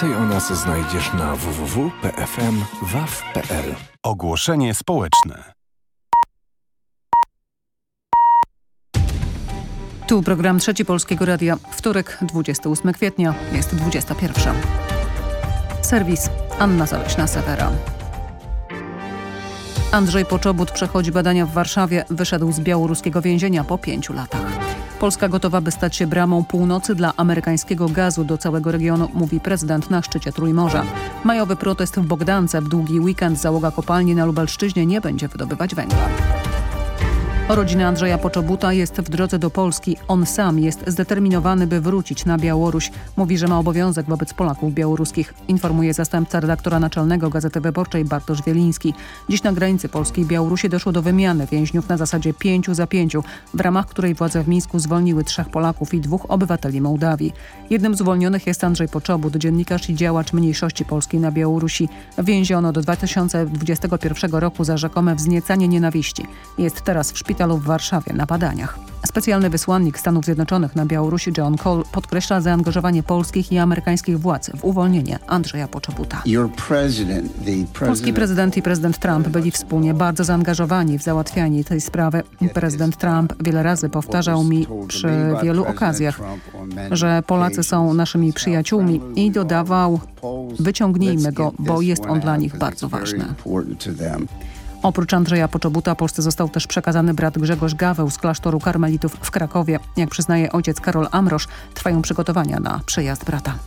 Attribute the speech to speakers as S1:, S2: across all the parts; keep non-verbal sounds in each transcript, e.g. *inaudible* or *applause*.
S1: Ty o nas znajdziesz na www.pfm.waw.pl.
S2: Ogłoszenie społeczne.
S3: Tu program Trzeci Polskiego Radia. Wtorek, 28 kwietnia, jest 21. Serwis Anna Zaleśna-Sewera. Andrzej Poczobut przechodzi badania w Warszawie. Wyszedł z białoruskiego więzienia po pięciu latach. Polska gotowa, by stać się bramą północy dla amerykańskiego gazu do całego regionu, mówi prezydent na szczycie Trójmorza. Majowy protest w Bogdance w długi weekend załoga kopalni na Lubelszczyźnie nie będzie wydobywać węgla. Rodzina Andrzeja Poczobuta jest w drodze do Polski. On sam jest zdeterminowany, by wrócić na Białoruś. Mówi, że ma obowiązek wobec Polaków białoruskich. Informuje zastępca redaktora naczelnego Gazety Wyborczej Bartosz Wieliński. Dziś na granicy Polskiej i Białorusi doszło do wymiany więźniów na zasadzie pięciu za pięciu, w ramach której władze w Mińsku zwolniły trzech Polaków i dwóch obywateli Mołdawii. Jednym z uwolnionych jest Andrzej Poczobut, dziennikarz i działacz mniejszości polskiej na Białorusi. Więziono do 2021 roku za rzekome wzniecanie nienawiści. Jest teraz w szpitalu szpitalu w Warszawie na badaniach. Specjalny wysłannik Stanów Zjednoczonych na Białorusi John Cole podkreśla zaangażowanie polskich i amerykańskich władz w uwolnienie Andrzeja Poczobuta. Polski prezydent i prezydent Trump byli wspólnie bardzo zaangażowani w załatwianie tej sprawy. Prezydent Trump wiele razy powtarzał mi przy wielu okazjach, że Polacy są naszymi przyjaciółmi i dodawał wyciągnijmy go, bo jest on dla nich bardzo ważny. Oprócz Andrzeja Poczobuta Polsce został też przekazany brat Grzegorz Gaweł z klasztoru karmelitów w Krakowie. Jak przyznaje ojciec Karol Amrosz, trwają przygotowania na przyjazd brata.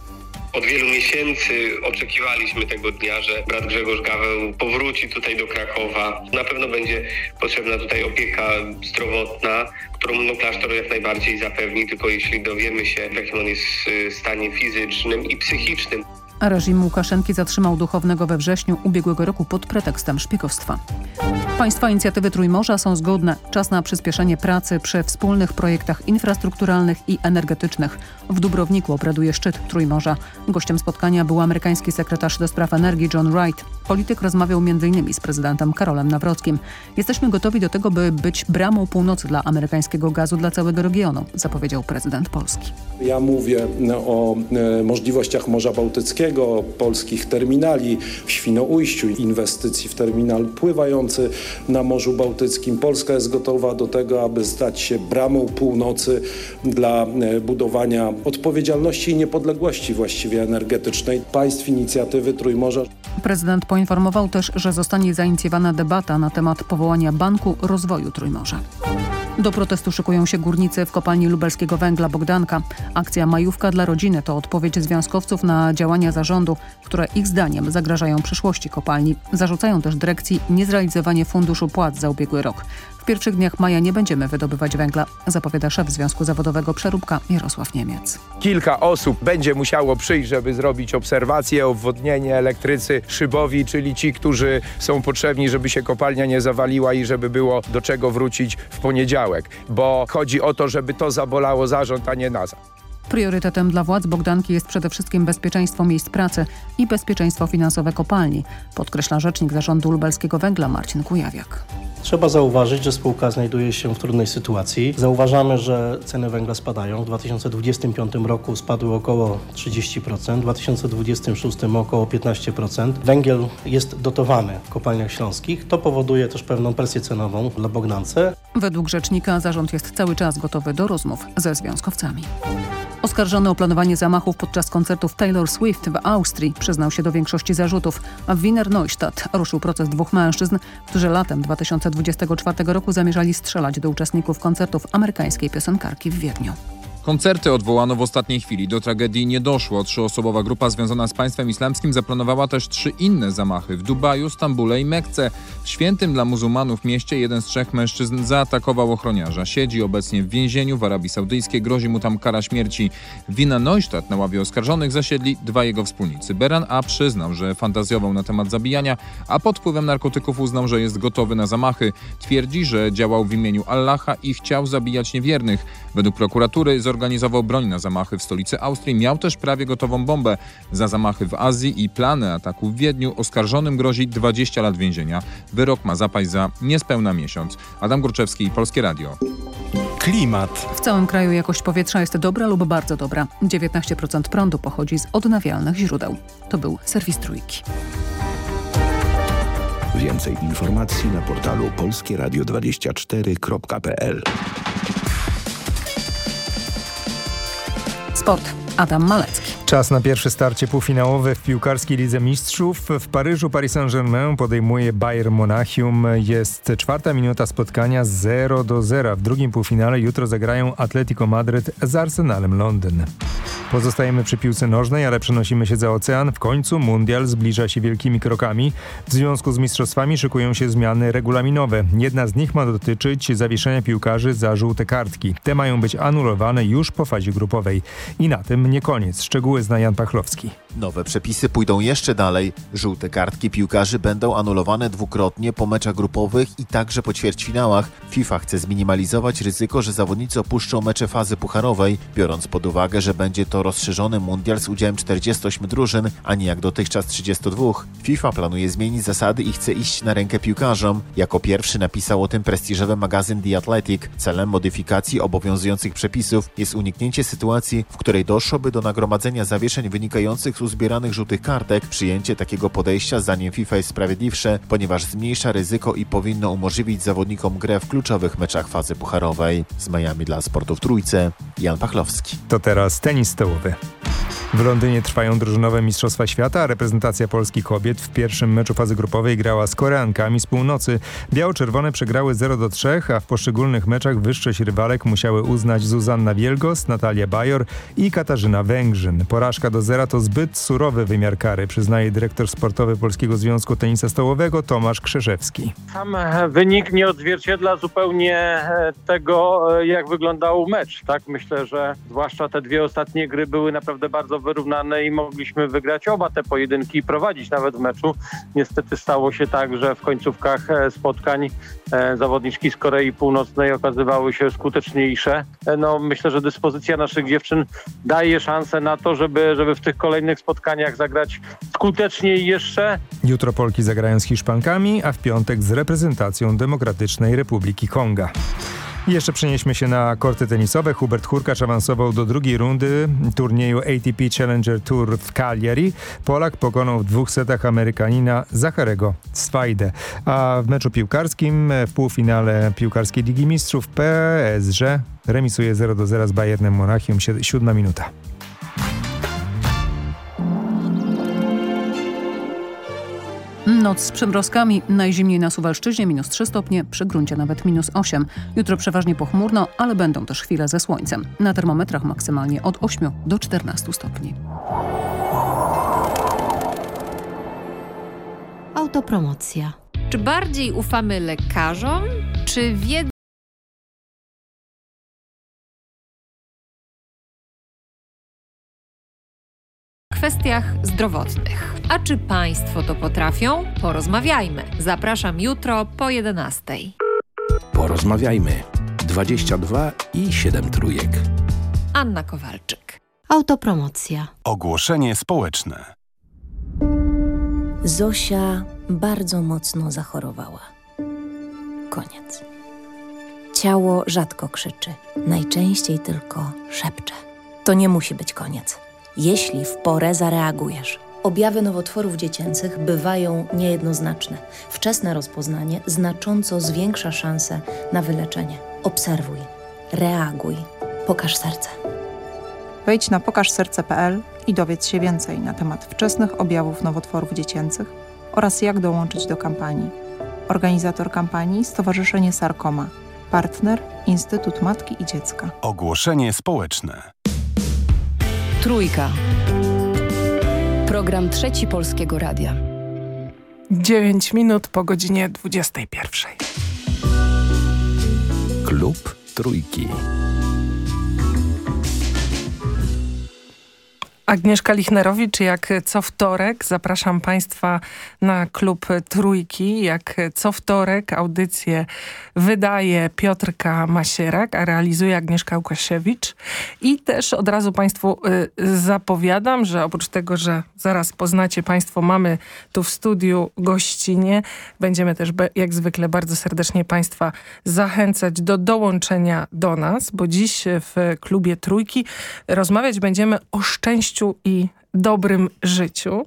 S4: Od wielu miesięcy oczekiwaliśmy tego dnia, że brat Grzegorz Gaweł powróci tutaj do Krakowa. Na pewno będzie potrzebna tutaj opieka zdrowotna, którą no, klasztor jak najbardziej zapewni, tylko jeśli dowiemy się, w jakim on jest y, stanie fizycznym i psychicznym.
S3: Reżim Łukaszenki zatrzymał duchownego we wrześniu ubiegłego roku pod pretekstem szpiegostwa. Państwa inicjatywy Trójmorza są zgodne. Czas na przyspieszenie pracy przy wspólnych projektach infrastrukturalnych i energetycznych. W Dubrowniku obraduje szczyt Trójmorza. Gościem spotkania był amerykański sekretarz do spraw energii John Wright. Polityk rozmawiał m.in. z prezydentem Karolem Nawrockim. Jesteśmy gotowi do tego, by być bramą północy dla amerykańskiego gazu dla całego regionu, zapowiedział prezydent Polski.
S5: Ja mówię o e, możliwościach Morza Bałtyckiego, polskich terminali w Świnoujściu, inwestycji w terminal pływający na Morzu Bałtyckim. Polska jest gotowa do tego, aby stać się bramą północy dla e, budowania odpowiedzialności i niepodległości właściwie energetycznej państw inicjatywy Trójmorza.
S3: Prezydent poinformował też, że zostanie zainicjowana debata na temat powołania Banku Rozwoju Trójmorza. Do protestu szykują się górnicy w kopalni lubelskiego węgla Bogdanka. Akcja Majówka dla rodziny to odpowiedź związkowców na działania zarządu, które ich zdaniem zagrażają przyszłości kopalni. Zarzucają też dyrekcji niezrealizowanie funduszu płac za ubiegły rok. W pierwszych dniach maja nie będziemy wydobywać węgla, zapowiada szef Związku Zawodowego Przeróbka Jarosław Niemiec.
S6: Kilka osób będzie musiało przyjść, żeby zrobić obserwację, obwodnienie, elektrycy, szybowi, czyli ci, którzy są potrzebni, żeby się kopalnia nie zawaliła i żeby było do czego wrócić w poniedziałek. Bo chodzi o to, żeby to zabolało zarząd, a nie nas.
S3: Priorytetem dla władz Bogdanki jest przede wszystkim bezpieczeństwo miejsc pracy i bezpieczeństwo finansowe kopalni, podkreśla rzecznik zarządu lubelskiego węgla Marcin Kujawiak.
S7: Trzeba zauważyć, że spółka znajduje się w trudnej sytuacji. Zauważamy, że ceny węgla spadają. W 2025 roku spadły około 30%, w 2026 około 15%. Węgiel jest dotowany w kopalniach śląskich. To powoduje też pewną presję cenową dla Bogdance.
S3: Według rzecznika zarząd jest cały czas gotowy do rozmów ze związkowcami. Oskarżony o planowanie zamachów podczas koncertów Taylor Swift w Austrii przyznał się do większości zarzutów. W Wiener Neustadt ruszył proces dwóch mężczyzn, którzy latem 2024 roku zamierzali strzelać do uczestników koncertów amerykańskiej piosenkarki w Wiedniu.
S8: Koncerty odwołano w ostatniej chwili. Do tragedii nie doszło. Trzyosobowa grupa związana z państwem islamskim zaplanowała też trzy inne zamachy w Dubaju, Stambule i Mekce. W świętym dla muzułmanów mieście jeden z trzech mężczyzn zaatakował ochroniarza. Siedzi obecnie w więzieniu w Arabii Saudyjskiej. Grozi mu tam kara śmierci. Wina Neustadt na ławie oskarżonych zasiedli dwa jego wspólnicy. Beran A przyznał, że fantazjował na temat zabijania, a pod wpływem narkotyków uznał, że jest gotowy na zamachy. Twierdzi, że działał w imieniu Allaha i chciał zabijać niewiernych. Według prokuratury zorganizował broń na zamachy w stolicy Austrii, miał też prawie gotową bombę. Za zamachy w Azji i plany ataku w Wiedniu oskarżonym grozi 20 lat więzienia. Wyrok ma zapaść za niespełna miesiąc. Adam Górczewski, Polskie Radio.
S2: Klimat.
S3: W całym kraju jakość powietrza jest dobra lub bardzo dobra. 19% prądu pochodzi z odnawialnych źródeł. To był serwis Trójki.
S1: Więcej informacji na portalu polskieradio24.pl
S3: Sport. Adam Malecki.
S9: Czas na pierwsze starcie półfinałowe w piłkarskiej Lidze Mistrzów. W Paryżu Paris Saint-Germain podejmuje Bayern Monachium. Jest czwarta minuta spotkania 0 do 0. W drugim półfinale jutro zagrają Atletico Madryt z Arsenalem Londyn. Pozostajemy przy piłce nożnej, ale przenosimy się za ocean. W końcu mundial zbliża się wielkimi krokami. W związku z mistrzostwami szykują się zmiany regulaminowe. Jedna z nich ma dotyczyć zawieszenia piłkarzy za żółte kartki. Te mają być anulowane już po fazie grupowej. I na tym nie koniec. Szczegóły zna Jan Pachlowski.
S10: Nowe przepisy pójdą jeszcze dalej. Żółte kartki piłkarzy będą anulowane dwukrotnie po meczach grupowych i także po ćwierćfinałach. FIFA chce zminimalizować ryzyko, że zawodnicy opuszczą mecze fazy pucharowej, biorąc pod uwagę, że będzie to rozszerzony mundial z udziałem 48 drużyn, a nie jak dotychczas 32. FIFA planuje zmienić zasady i chce iść na rękę piłkarzom. Jako pierwszy napisał o tym prestiżowy magazyn The Athletic. Celem modyfikacji obowiązujących przepisów jest uniknięcie sytuacji, w której doszłoby do nagromadzenia zawieszeń wynikających z uzbieranych żółtych kartek. Przyjęcie takiego podejścia zdaniem FIFA jest sprawiedliwsze, ponieważ zmniejsza ryzyko i powinno umożliwić zawodnikom grę w kluczowych meczach fazy pucharowej. Z Miami dla Sportu w Trójce, Jan Pachlowski.
S9: To teraz tenis stołowy. W Londynie trwają drużynowe Mistrzostwa Świata, a reprezentacja Polski kobiet w pierwszym meczu fazy grupowej grała z Koreankami z północy. Biało-czerwone przegrały 0 do 3, a w poszczególnych meczach wyższość rywalek musiały uznać Zuzanna Wielgos, Natalia Bajor i Katarzyna Węgrzyn. Porażka do zera to zbyt surowy wymiar kary, przyznaje dyrektor sportowy Polskiego Związku Tenisa Stołowego Tomasz Krzeszewski.
S11: Sam wynik nie odzwierciedla zupełnie e, tego, e, jak wyglądał mecz. Tak myślę, że zwłaszcza te dwie ostatnie gry były naprawdę bardzo wyrównane i mogliśmy wygrać oba te pojedynki i prowadzić nawet w meczu. Niestety stało się tak, że w końcówkach e, spotkań zawodniczki z Korei Północnej okazywały się skuteczniejsze. No myślę, że dyspozycja naszych dziewczyn daje szansę na to, żeby, żeby w tych kolejnych spotkaniach zagrać skuteczniej jeszcze.
S9: Jutro Polki zagrają z Hiszpankami, a w piątek z reprezentacją Demokratycznej Republiki Konga. Jeszcze przenieśmy się na korty tenisowe. Hubert Hurkacz awansował do drugiej rundy turnieju ATP Challenger Tour w Cagliari. Polak pokonał w dwóch setach Amerykanina Zacharego Swajdę. A w meczu piłkarskim w półfinale Piłkarskiej Ligi Mistrzów PSG remisuje 0 do 0 z Bayernem Monachium. Siódma minuta.
S3: Noc z przymrozkami, najzimniej na Suwalszczyźnie minus 3 stopnie, przy gruncie nawet minus 8. Jutro przeważnie pochmurno, ale będą też chwile ze słońcem. Na termometrach maksymalnie od 8 do 14 stopni.
S12: Autopromocja.
S13: Czy bardziej ufamy lekarzom, czy wiedzy? Kwestiach zdrowotnych. A czy Państwo to potrafią? Porozmawiajmy. Zapraszam jutro po 11.
S1: Porozmawiajmy. 22 i 7 trójek.
S13: Anna Kowalczyk.
S12: Autopromocja.
S2: Ogłoszenie społeczne.
S14: Zosia bardzo mocno zachorowała. Koniec. Ciało rzadko krzyczy, najczęściej tylko szepcze. To nie musi być koniec jeśli w porę zareagujesz. Objawy nowotworów dziecięcych bywają niejednoznaczne. Wczesne rozpoznanie znacząco zwiększa szanse na wyleczenie. Obserwuj, reaguj, pokaż serce.
S15: Wejdź na pokażserce.pl i dowiedz się więcej na temat wczesnych objawów nowotworów dziecięcych oraz jak dołączyć do kampanii. Organizator kampanii Stowarzyszenie Sarkoma. Partner Instytut Matki i Dziecka.
S2: Ogłoszenie społeczne.
S16: Trójka. Program Trzeci Polskiego Radia.
S17: 9 minut po godzinie 21.
S1: Klub Trójki.
S17: Agnieszka Lichnerowicz, jak co wtorek zapraszam Państwa na klub Trójki. Jak co wtorek audycję wydaje Piotrka Masierak, a realizuje Agnieszka Łukasiewicz. I też od razu Państwu y, zapowiadam, że oprócz tego, że zaraz poznacie Państwo, mamy tu w studiu gościnie. Będziemy też jak zwykle bardzo serdecznie Państwa zachęcać do dołączenia do nas, bo dziś w klubie Trójki rozmawiać będziemy o szczęściu i dobrym życiu.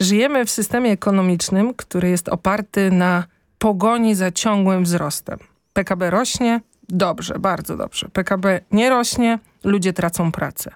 S17: Żyjemy w systemie ekonomicznym, który jest oparty na pogoni za ciągłym wzrostem. PKB rośnie, dobrze, bardzo dobrze. PKB nie rośnie, ludzie tracą pracę.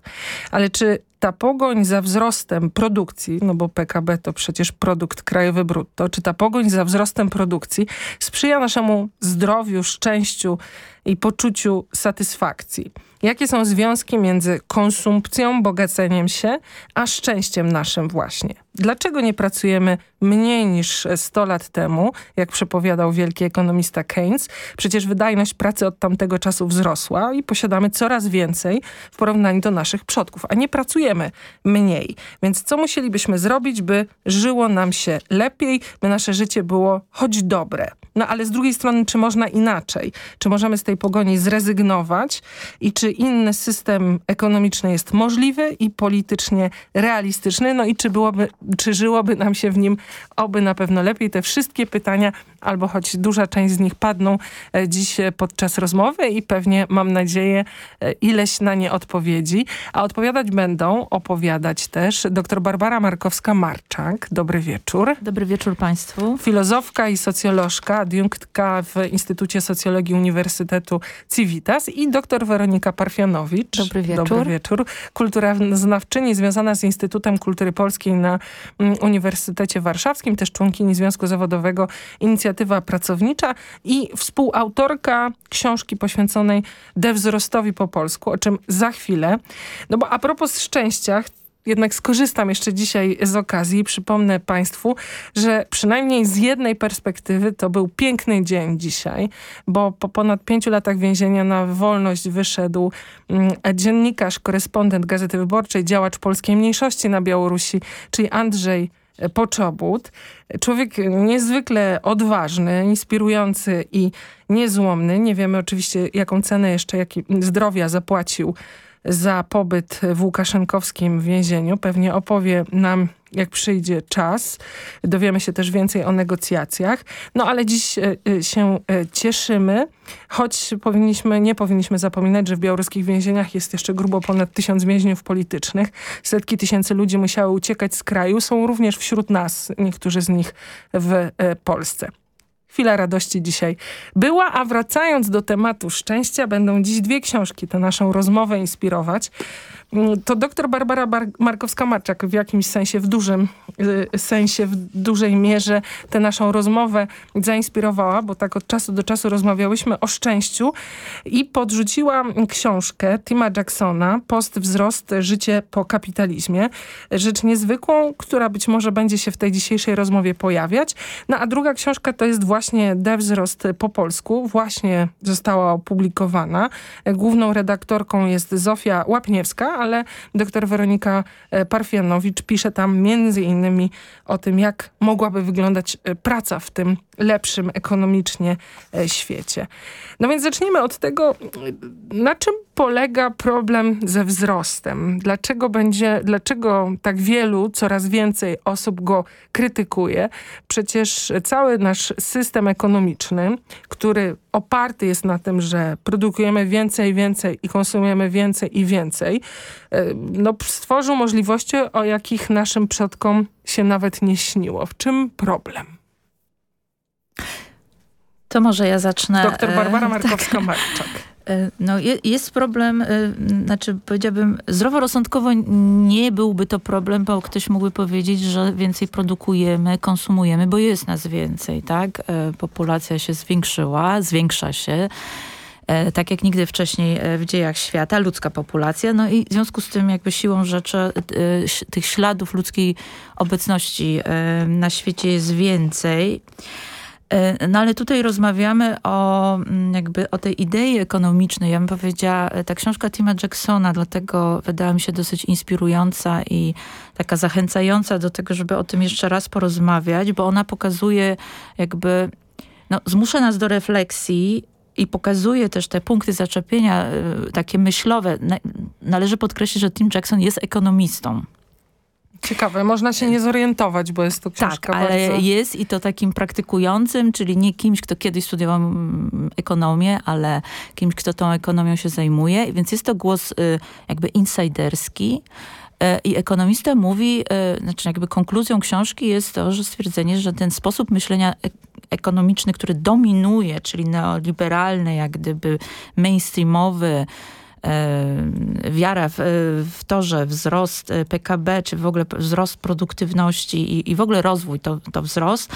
S17: Ale czy ta pogoń za wzrostem produkcji, no bo PKB to przecież produkt krajowy brutto, czy ta pogoń za wzrostem produkcji sprzyja naszemu zdrowiu, szczęściu i poczuciu satysfakcji? Jakie są związki między konsumpcją, bogaceniem się, a szczęściem naszym właśnie? Dlaczego nie pracujemy mniej niż 100 lat temu, jak przepowiadał wielki ekonomista Keynes? Przecież wydajność pracy od tamtego czasu wzrosła i posiadamy coraz więcej w porównaniu do naszych przodków, a nie pracujemy mniej. Więc co musielibyśmy zrobić, by żyło nam się lepiej, by nasze życie było choć dobre? No ale z drugiej strony, czy można inaczej? Czy możemy z tej pogoni zrezygnować i czy inny system ekonomiczny jest możliwy i politycznie realistyczny? No i czy, byłoby, czy żyłoby nam się w nim oby na pewno lepiej? Te wszystkie pytania, albo choć duża część z nich padną e, dziś podczas rozmowy i pewnie, mam nadzieję, e, ileś na nie odpowiedzi. A odpowiadać będą, opowiadać też dr Barbara Markowska-Marczak. Dobry wieczór.
S18: Dobry wieczór Państwu.
S17: Filozofka i socjolożka, adiunktka w Instytucie Socjologii Uniwersytetu Civitas i dr Weronika Parfianowicz.
S18: Dobry wieczór.
S17: Dobry wieczór. Kulturoznawczyni związana z Instytutem Kultury Polskiej na mm, Uniwersytecie Warszawskim, też członkini Związku Zawodowego Inicjatywa Pracownicza i współautorka książki poświęconej dewzrostowi po polsku, o czym za chwilę. No bo a propos szczęścia, jednak skorzystam jeszcze dzisiaj z okazji przypomnę Państwu, że przynajmniej z jednej perspektywy to był piękny dzień dzisiaj, bo po ponad pięciu latach więzienia na wolność wyszedł mm, dziennikarz, korespondent Gazety Wyborczej, działacz polskiej mniejszości na Białorusi, czyli Andrzej Poczobut. Człowiek niezwykle odważny, inspirujący i niezłomny. Nie wiemy oczywiście, jaką cenę jeszcze jaki zdrowia zapłacił za pobyt w Łukaszenkowskim więzieniu. Pewnie opowie nam, jak przyjdzie czas. Dowiemy się też więcej o negocjacjach. No ale dziś e, e, się e, cieszymy, choć powinniśmy, nie powinniśmy zapominać, że w białoruskich więzieniach jest jeszcze grubo ponad tysiąc więźniów politycznych. Setki tysięcy ludzi musiały uciekać z kraju. Są również wśród nas, niektórzy z nich w Polsce chwila radości dzisiaj była, a wracając do tematu szczęścia, będą dziś dwie książki tę naszą rozmowę inspirować. To doktor Barbara Bar Markowska-Maczak w jakimś sensie, w dużym y, sensie, w dużej mierze tę naszą rozmowę zainspirowała, bo tak od czasu do czasu rozmawiałyśmy o szczęściu i podrzuciła książkę Tima Jacksona Post wzrost, życie po kapitalizmie. Rzecz niezwykłą, która być może będzie się w tej dzisiejszej rozmowie pojawiać. No a druga książka to jest właśnie Wzrost po polsku. Właśnie została opublikowana. Główną redaktorką jest Zofia Łapniewska, ale dr Weronika e, Parfianowicz pisze tam między innymi o tym, jak mogłaby wyglądać e, praca w tym lepszym ekonomicznie e, świecie. No więc zacznijmy od tego, na czym polega problem ze wzrostem? Dlaczego będzie, dlaczego tak wielu, coraz więcej osób go krytykuje? Przecież cały nasz system ekonomiczny, który oparty jest na tym, że produkujemy więcej, więcej i konsumujemy więcej i więcej, e, no, stworzył możliwości, o jakich naszym przodkom się nawet nie śniło. W czym problem?
S18: To może ja zacznę.
S17: Doktor Barbara e, *laughs* Markowska-Marczak.
S18: E, no jest problem, znaczy powiedziałabym, zdroworozsądkowo nie byłby to problem, bo ktoś mógłby powiedzieć, że więcej produkujemy, konsumujemy, bo jest nas więcej, tak? Populacja się zwiększyła, zwiększa się tak jak nigdy wcześniej w dziejach świata, ludzka populacja. No i w związku z tym jakby siłą rzeczy tych śladów ludzkiej obecności na świecie jest więcej. E, no ale tutaj rozmawiamy o mm, jakby o tej idei ekonomicznej. Ja bym powiedziała, e, ta książka Tima Jacksona dlatego wydała mi się dosyć inspirująca i taka zachęcająca do tego, żeby o tym jeszcze raz porozmawiać, bo ona pokazuje jakby, no zmusza nas do refleksji i pokazuje też te punkty zaczepienia e, takie myślowe. Należy podkreślić, że Tim Jackson jest ekonomistą.
S17: Ciekawe, można się nie zorientować, bo jest to książka
S18: Tak, ale
S17: bardzo...
S18: jest i to takim praktykującym, czyli nie kimś, kto kiedyś studiował mm, ekonomię, ale kimś, kto tą ekonomią się zajmuje, więc jest to głos y, jakby insiderski, y, i ekonomista mówi, y, znaczy jakby konkluzją książki jest to, że stwierdzenie, że ten sposób myślenia ekonomiczny, który dominuje, czyli neoliberalny, jak gdyby mainstreamowy, wiara w, w to, że wzrost e, PKB, czy w ogóle wzrost produktywności i, i w ogóle rozwój to, to wzrost,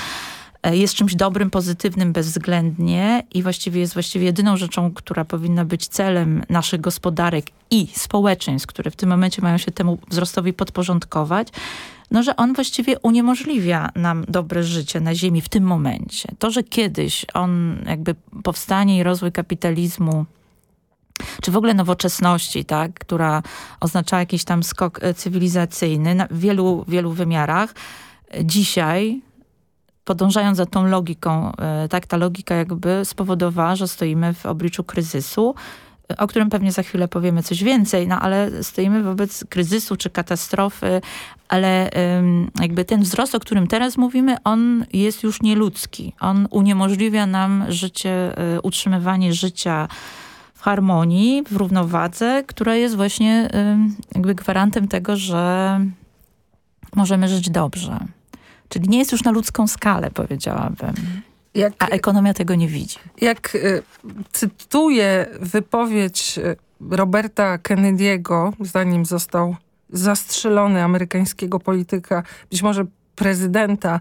S18: e, jest czymś dobrym, pozytywnym bezwzględnie i właściwie jest właściwie jedyną rzeczą, która powinna być celem naszych gospodarek i społeczeństw, które w tym momencie mają się temu wzrostowi podporządkować, no że on właściwie uniemożliwia nam dobre życie na ziemi w tym momencie. To, że kiedyś on jakby powstanie i rozwój kapitalizmu czy w ogóle nowoczesności, tak, która oznaczała jakiś tam skok e, cywilizacyjny w wielu, wielu wymiarach. Dzisiaj, podążając za tą logiką, e, tak, ta logika jakby spowodowała, że stoimy w obliczu kryzysu, o którym pewnie za chwilę powiemy coś więcej, no ale stoimy wobec kryzysu czy katastrofy, ale jakby ten wzrost, o którym teraz mówimy, on jest już nieludzki. On uniemożliwia nam życie, e, utrzymywanie życia harmonii, w równowadze, która jest właśnie jakby gwarantem tego, że możemy żyć dobrze. Czyli nie jest już na ludzką skalę, powiedziałabym. Jak, A ekonomia tego nie widzi.
S17: Jak y, cytuję wypowiedź y, Roberta Kennedy'ego, zanim został zastrzelony amerykańskiego polityka, być może prezydenta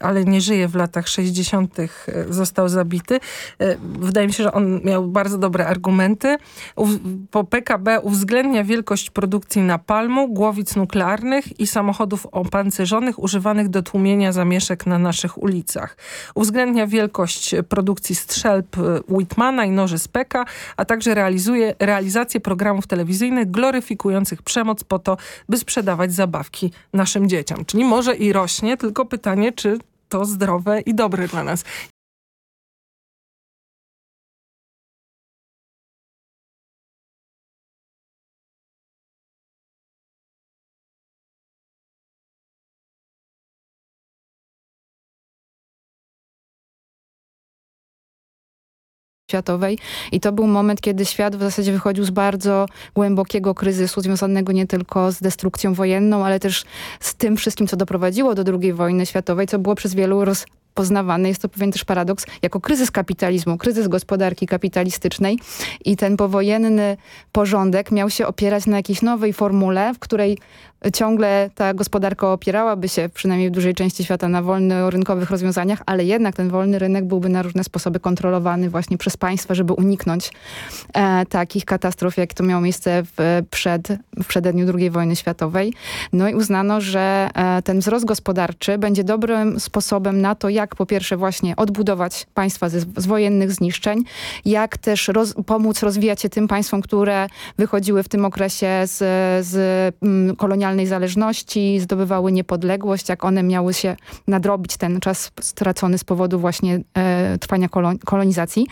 S17: ale nie żyje w latach 60. E, został zabity. E, wydaje mi się, że on miał bardzo dobre argumenty. Po PKB uwzględnia wielkość produkcji napalmu, głowic nuklearnych i samochodów opancerzonych używanych do tłumienia zamieszek na naszych ulicach. Uwzględnia wielkość produkcji strzelb Whitmana i noży Speka, a także realizuje realizację programów telewizyjnych gloryfikujących przemoc po to, by sprzedawać zabawki naszym dzieciom. Czyli może i rośnie, tylko pytanie, czy to zdrowe i dobre dla nas.
S19: Światowej. I to był moment, kiedy świat w zasadzie wychodził z bardzo głębokiego kryzysu związanego nie tylko z destrukcją wojenną, ale też z tym wszystkim, co doprowadziło do II wojny światowej, co było przez wielu roz poznawane, jest to pewien też paradoks, jako kryzys kapitalizmu, kryzys gospodarki kapitalistycznej i ten powojenny porządek miał się opierać na jakiejś nowej formule, w której ciągle ta gospodarka opierałaby się przynajmniej w dużej części świata na wolno-rynkowych rozwiązaniach, ale jednak ten wolny rynek byłby na różne sposoby kontrolowany właśnie przez państwa, żeby uniknąć e, takich katastrof, jak to miało miejsce w, przed, w przededniu II wojny światowej. No i uznano, że e, ten wzrost gospodarczy będzie dobrym sposobem na to, jak po pierwsze właśnie odbudować państwa z, z wojennych zniszczeń, jak też roz, pomóc rozwijać się tym państwom, które wychodziły w tym okresie z, z mm, kolonialnej zależności, zdobywały niepodległość, jak one miały się nadrobić ten czas stracony z powodu właśnie e, trwania kolonizacji.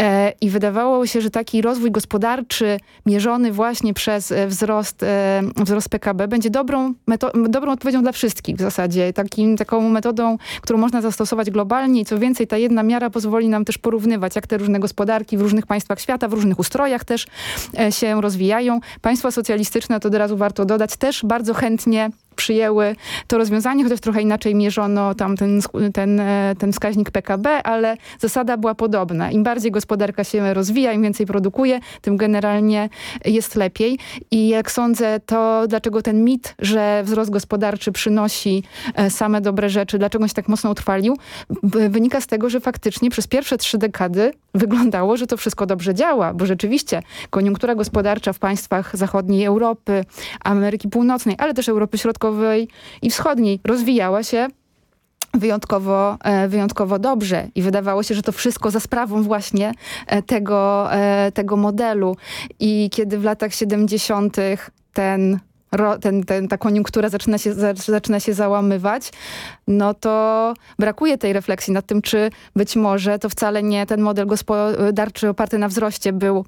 S19: E, I wydawało się, że taki rozwój gospodarczy mierzony właśnie przez e, wzrost, e, wzrost PKB będzie dobrą, dobrą odpowiedzią dla wszystkich w zasadzie. Takim, taką metodą, którą można zastosować globalnie i co więcej, ta jedna miara pozwoli nam też porównywać, jak te różne gospodarki w różnych państwach świata, w różnych ustrojach też e, się rozwijają. Państwa socjalistyczne, to od razu warto dodać, też bardzo chętnie przyjęły to rozwiązanie, chociaż trochę inaczej mierzono tam ten, ten, e, ten wskaźnik PKB, ale zasada była podobna. Im bardziej gospodarka się rozwija, im więcej produkuje, tym generalnie jest lepiej. I jak sądzę, to dlaczego ten mit, że wzrost gospodarczy przynosi e, same dobre rzeczy, dlaczego on się tak mocno utrwalił, wynika z tego, że faktycznie przez pierwsze trzy dekady wyglądało, że to wszystko dobrze działa, bo rzeczywiście koniunktura gospodarcza w państwach zachodniej Europy, Ameryki Północnej, ale też Europy Środkowej i Wschodniej rozwijała się wyjątkowo, e, wyjątkowo dobrze i wydawało się, że to wszystko za sprawą właśnie e, tego, e, tego modelu. I kiedy w latach 70. ten ten, ten, ta koniunktura zaczyna się, zaczyna się załamywać, no to brakuje tej refleksji nad tym, czy być może to wcale nie ten model gospodarczy oparty na wzroście był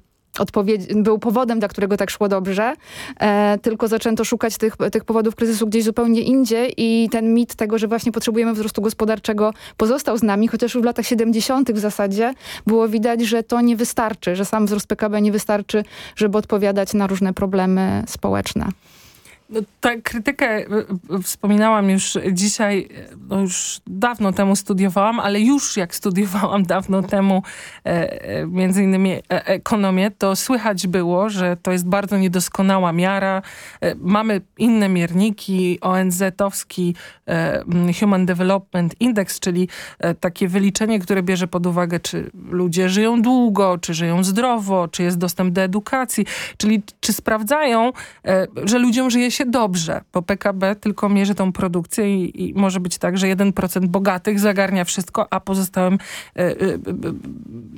S19: był powodem, dla którego tak szło dobrze, e, tylko zaczęto szukać tych, tych powodów kryzysu gdzieś zupełnie indziej i ten mit tego, że właśnie potrzebujemy wzrostu gospodarczego pozostał z nami, chociaż już w latach 70. w zasadzie było widać, że to nie wystarczy, że sam wzrost PKB nie wystarczy, żeby odpowiadać na różne problemy społeczne.
S17: No, tę krytykę e, e, wspominałam już dzisiaj, e, no już dawno temu studiowałam, ale już jak studiowałam dawno temu e, między innymi ekonomię, to słychać było, że to jest bardzo niedoskonała miara. E, mamy inne mierniki, ONZ-owski e, Human Development Index, czyli takie wyliczenie, które bierze pod uwagę, czy ludzie żyją długo, czy żyją zdrowo, czy jest dostęp do edukacji, czyli czy sprawdzają, że ludziom żyje się się dobrze, bo PKB tylko mierzy tą produkcję i, i może być tak, że 1% bogatych zagarnia wszystko, a pozostałym y, y,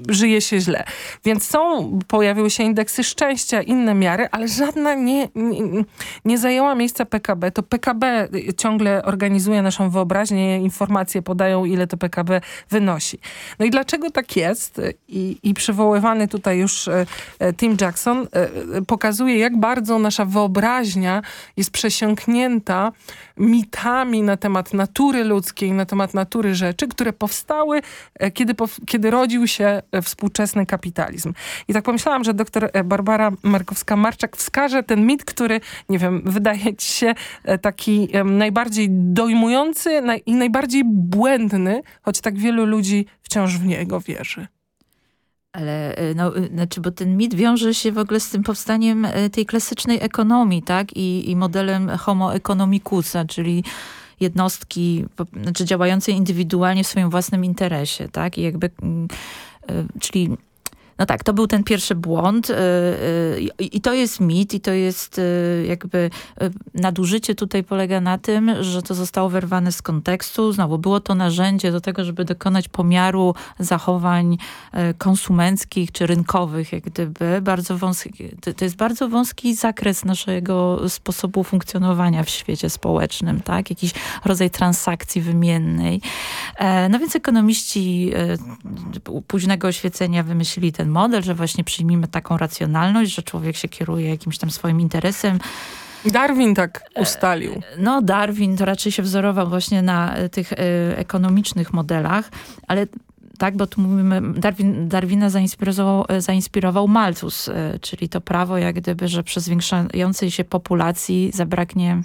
S17: y, żyje się źle. Więc są, pojawiły się indeksy szczęścia, inne miary, ale żadna nie, nie, nie zajęła miejsca PKB. To PKB ciągle organizuje naszą wyobraźnię, informacje podają, ile to PKB wynosi. No i dlaczego tak jest? I, i przywoływany tutaj już e, e, Tim Jackson e, pokazuje, jak bardzo nasza wyobraźnia jest przesiąknięta mitami na temat natury ludzkiej, na temat natury rzeczy, które powstały, e, kiedy, kiedy rodził się e, współczesny kapitalizm. I tak pomyślałam, że doktor e, Barbara Markowska-Marczak wskaże ten mit, który, nie wiem, wydaje ci się taki najbardziej dojmujący i najbardziej błędny, choć tak wielu ludzi wciąż w niego wierzy.
S18: Ale y, no, y, znaczy, bo ten mit wiąże się w ogóle z tym powstaniem y, tej klasycznej ekonomii, tak? I, i modelem homo economicusa, czyli jednostki, znaczy działającej indywidualnie w swoim własnym interesie, tak? I jakby, mm, czyli no tak, to był ten pierwszy błąd y, y, i to jest mit i to jest y, jakby nadużycie tutaj polega na tym, że to zostało wyrwane z kontekstu. Znowu było to narzędzie do tego, żeby dokonać pomiaru zachowań konsumenckich czy rynkowych, jak gdyby. Bardzo wąski, to jest bardzo wąski zakres naszego sposobu funkcjonowania w świecie społecznym, tak? Jakiś rodzaj transakcji wymiennej. E, no więc ekonomiści późnego oświecenia wymyślili ten model, że właśnie przyjmijmy taką racjonalność, że człowiek się kieruje jakimś tam swoim interesem.
S17: Darwin tak ustalił. E,
S18: no Darwin to raczej się wzorował właśnie na e, tych e, ekonomicznych modelach, ale tak, bo tu mówimy, Darwin, Darwina zainspirował, zainspirował Malthus, czyli to prawo jak gdyby, że przy zwiększającej się populacji zabraknie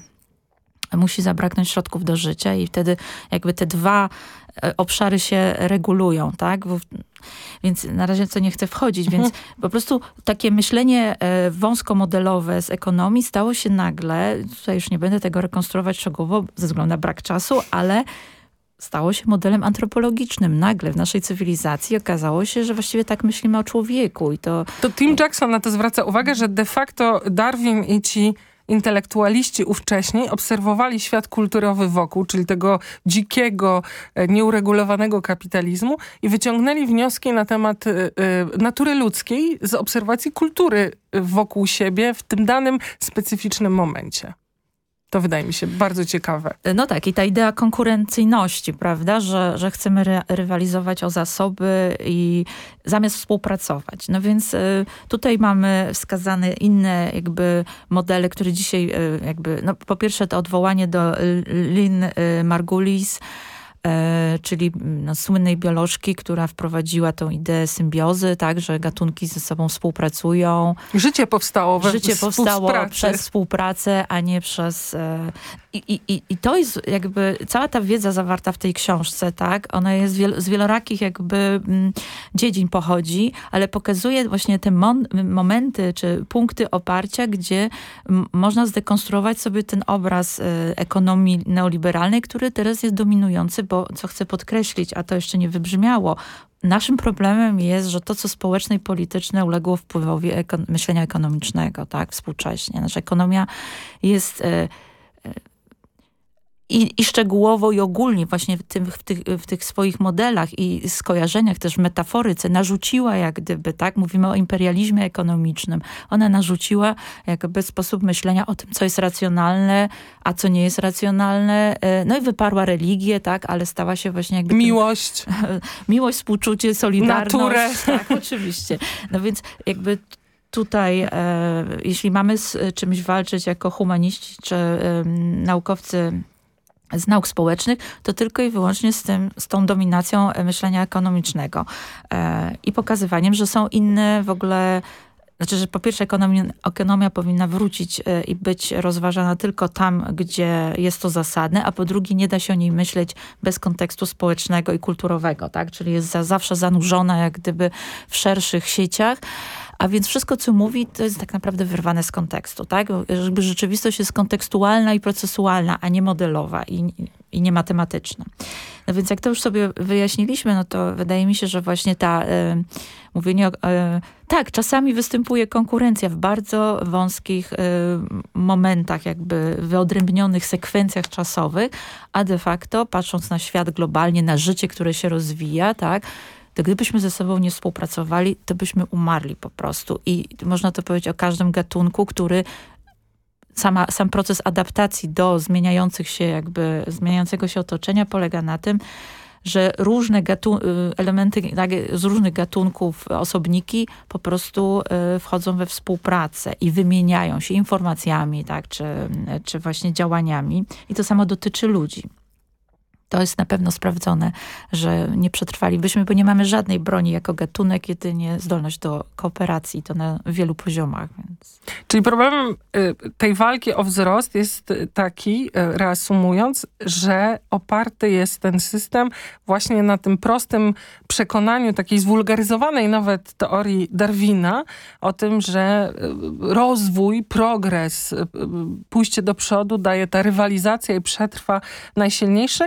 S18: musi zabraknąć środków do życia i wtedy jakby te dwa obszary się regulują, tak? Więc na razie co nie chcę wchodzić, mhm. więc po prostu takie myślenie e, wąskomodelowe z ekonomii stało się nagle, tutaj już nie będę tego rekonstruować szczegółowo ze względu na brak czasu, ale stało się modelem antropologicznym. Nagle w naszej cywilizacji okazało się, że właściwie tak myślimy o człowieku. I to...
S17: to Tim Jackson na to zwraca uwagę, że de facto Darwin i ci intelektualiści ówcześni obserwowali świat kulturowy wokół, czyli tego dzikiego, e, nieuregulowanego kapitalizmu i wyciągnęli wnioski na temat y, y, natury ludzkiej z obserwacji kultury wokół siebie w tym danym specyficznym momencie. To wydaje mi się bardzo ciekawe.
S18: No tak, i ta idea konkurencyjności, prawda, że, że chcemy ry rywalizować o zasoby i zamiast współpracować. No więc y, tutaj mamy wskazane inne jakby modele, które dzisiaj y, jakby, no po pierwsze to odwołanie do Lin y, Margulis, E, czyli no, słynnej biolożki, która wprowadziła tą ideę symbiozy, tak, że gatunki ze sobą współpracują.
S17: Życie powstało we
S18: Życie powstało przez współpracę, a nie przez... I, i, I to jest jakby cała ta wiedza zawarta w tej książce, tak, ona jest z wielorakich jakby mm, dziedzin pochodzi, ale pokazuje właśnie te momenty, czy punkty oparcia, gdzie można zdekonstruować sobie ten obraz e, ekonomii neoliberalnej, który teraz jest dominujący, bo co chcę podkreślić, a to jeszcze nie wybrzmiało, naszym problemem jest, że to, co społeczne i polityczne uległo wpływowi ekon myślenia ekonomicznego, tak, współcześnie. Nasza ekonomia jest... E, i, i szczegółowo i ogólnie właśnie w, tym, w, tych, w tych swoich modelach i skojarzeniach, też w metaforyce narzuciła jak gdyby, tak, mówimy o imperializmie ekonomicznym, ona narzuciła jakby sposób myślenia o tym, co jest racjonalne, a co nie jest racjonalne, e, no i wyparła religię, tak, ale stała się właśnie jakby...
S17: Miłość.
S18: Tym, *laughs* miłość, współczucie, solidarność.
S17: Naturę.
S18: Tak, oczywiście. No więc jakby tutaj, e, jeśli mamy z czymś walczyć jako humaniści czy e, naukowcy z nauk społecznych, to tylko i wyłącznie z, tym, z tą dominacją myślenia ekonomicznego e, i pokazywaniem, że są inne w ogóle znaczy, że po pierwsze ekonomia, ekonomia powinna wrócić e, i być rozważana tylko tam, gdzie jest to zasadne, a po drugie nie da się o niej myśleć bez kontekstu społecznego i kulturowego, tak? Czyli jest za, zawsze zanurzona jak gdyby w szerszych sieciach. A więc wszystko, co mówi, to jest tak naprawdę wyrwane z kontekstu, tak? Żeby rzeczywistość jest kontekstualna i procesualna, a nie modelowa i, i nie matematyczna. No więc jak to już sobie wyjaśniliśmy, no to wydaje mi się, że właśnie ta y, mówienie o... Y, tak, czasami występuje konkurencja w bardzo wąskich y, momentach, jakby wyodrębnionych sekwencjach czasowych, a de facto patrząc na świat globalnie, na życie, które się rozwija, tak, to gdybyśmy ze sobą nie współpracowali, to byśmy umarli po prostu. I można to powiedzieć o każdym gatunku, który sama, sam proces adaptacji do zmieniających się jakby, zmieniającego się otoczenia polega na tym, że różne elementy tak, z różnych gatunków osobniki po prostu y, wchodzą we współpracę i wymieniają się informacjami, tak, czy, czy właśnie działaniami. I to samo dotyczy ludzi. To jest na pewno sprawdzone, że nie przetrwalibyśmy, bo nie mamy żadnej broni jako gatunek, jedynie zdolność do kooperacji, to na wielu poziomach. Więc.
S17: Czyli problemem y, tej walki o wzrost jest taki, y, reasumując, że oparty jest ten system właśnie na tym prostym przekonaniu, takiej zwulgaryzowanej nawet teorii Darwina o tym, że y, rozwój, progres, pójście do przodu daje ta rywalizacja i przetrwa najsilniejszy,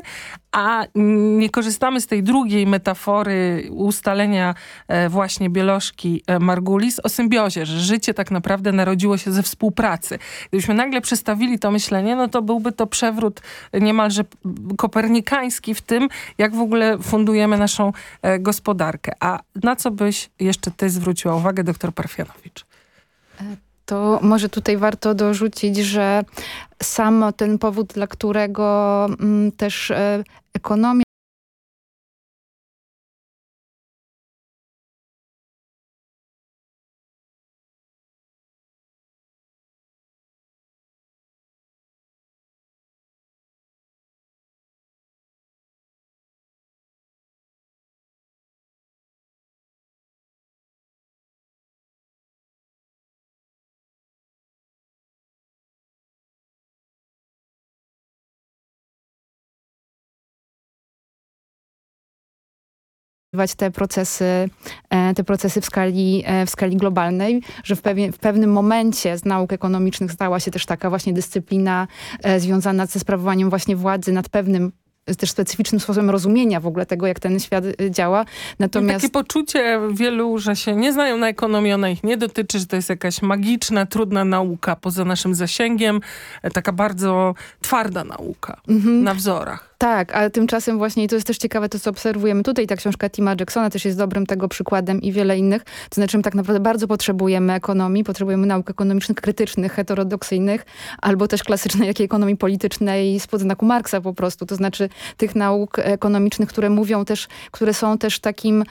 S17: a nie korzystamy z tej drugiej metafory ustalenia e, właśnie Bieloszki e, Margulis o symbiozie, że życie tak naprawdę narodziło się ze współpracy. Gdybyśmy nagle przestawili to myślenie, no to byłby to przewrót niemalże kopernikański w tym, jak w ogóle fundujemy naszą e, gospodarkę. A na co byś jeszcze ty zwróciła uwagę, doktor Parfianowicz?
S19: To może tutaj warto dorzucić, że sam ten powód, dla którego mm, też e, te procesy, e, te procesy w skali, e, w skali globalnej, że w, pewien, w pewnym momencie z nauk ekonomicznych stała się też taka właśnie dyscyplina e, związana ze sprawowaniem właśnie władzy nad pewnym też specyficznym sposobem rozumienia w ogóle tego, jak ten świat działa.
S17: Natomiast... Takie poczucie wielu, że się nie znają na ekonomii, ona ich nie dotyczy, że to jest jakaś magiczna, trudna nauka poza naszym zasięgiem, taka bardzo twarda nauka mhm. na wzorach.
S19: Tak, ale tymczasem właśnie, i to jest też ciekawe to, co obserwujemy tutaj, ta książka Tima Jacksona też jest dobrym tego przykładem i wiele innych, to znaczy my tak naprawdę bardzo potrzebujemy ekonomii, potrzebujemy nauk ekonomicznych, krytycznych, heterodoksyjnych, albo też klasycznej jakiej ekonomii politycznej spod znaku Marksa po prostu, to znaczy tych nauk ekonomicznych, które mówią też, które są też takim,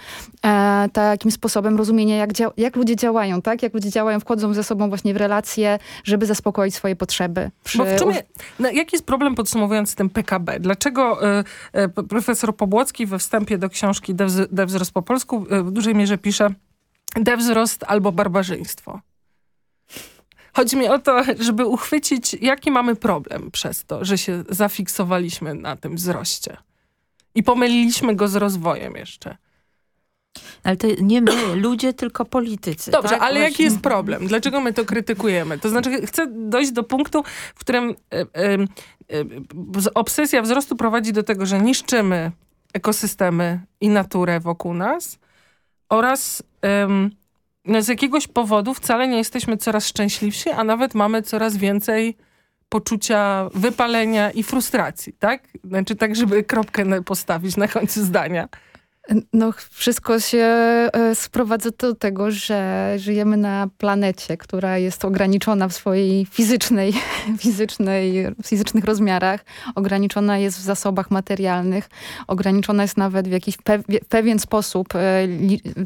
S19: e, takim sposobem rozumienia, jak, jak ludzie działają, tak? Jak ludzie działają, wchodzą ze sobą właśnie w relacje, żeby zaspokoić swoje potrzeby.
S17: Przy... Bo w czym, no, jaki jest problem podsumowując tym PKB? Dlaczego dlaczego e, e, profesor Pobłocki we wstępie do książki Dewzrost po polsku e, w dużej mierze pisze Dewzrost albo barbarzyństwo. Chodzi mi o to, żeby uchwycić, jaki mamy problem przez to, że się zafiksowaliśmy na tym wzroście. I pomyliliśmy go z rozwojem jeszcze.
S18: Ale to nie my, *clears throat* ludzie, tylko politycy.
S17: Dobrze,
S18: tak?
S17: ale Właśnie. jaki jest problem? Dlaczego my to krytykujemy? To znaczy, chcę dojść do punktu, w którym e, e, e, obsesja wzrostu prowadzi do tego, że niszczymy ekosystemy i naturę wokół nas oraz no z jakiegoś powodu wcale nie jesteśmy coraz szczęśliwsi, a nawet mamy coraz więcej poczucia wypalenia i frustracji, tak? Znaczy tak, żeby kropkę postawić na końcu zdania.
S19: No, wszystko się e, sprowadza do tego, że żyjemy na planecie, która jest ograniczona w swojej fizycznej, *laughs* fizycznej, fizycznych rozmiarach, ograniczona jest w zasobach materialnych, ograniczona jest nawet w jakiś pewien sposób, e,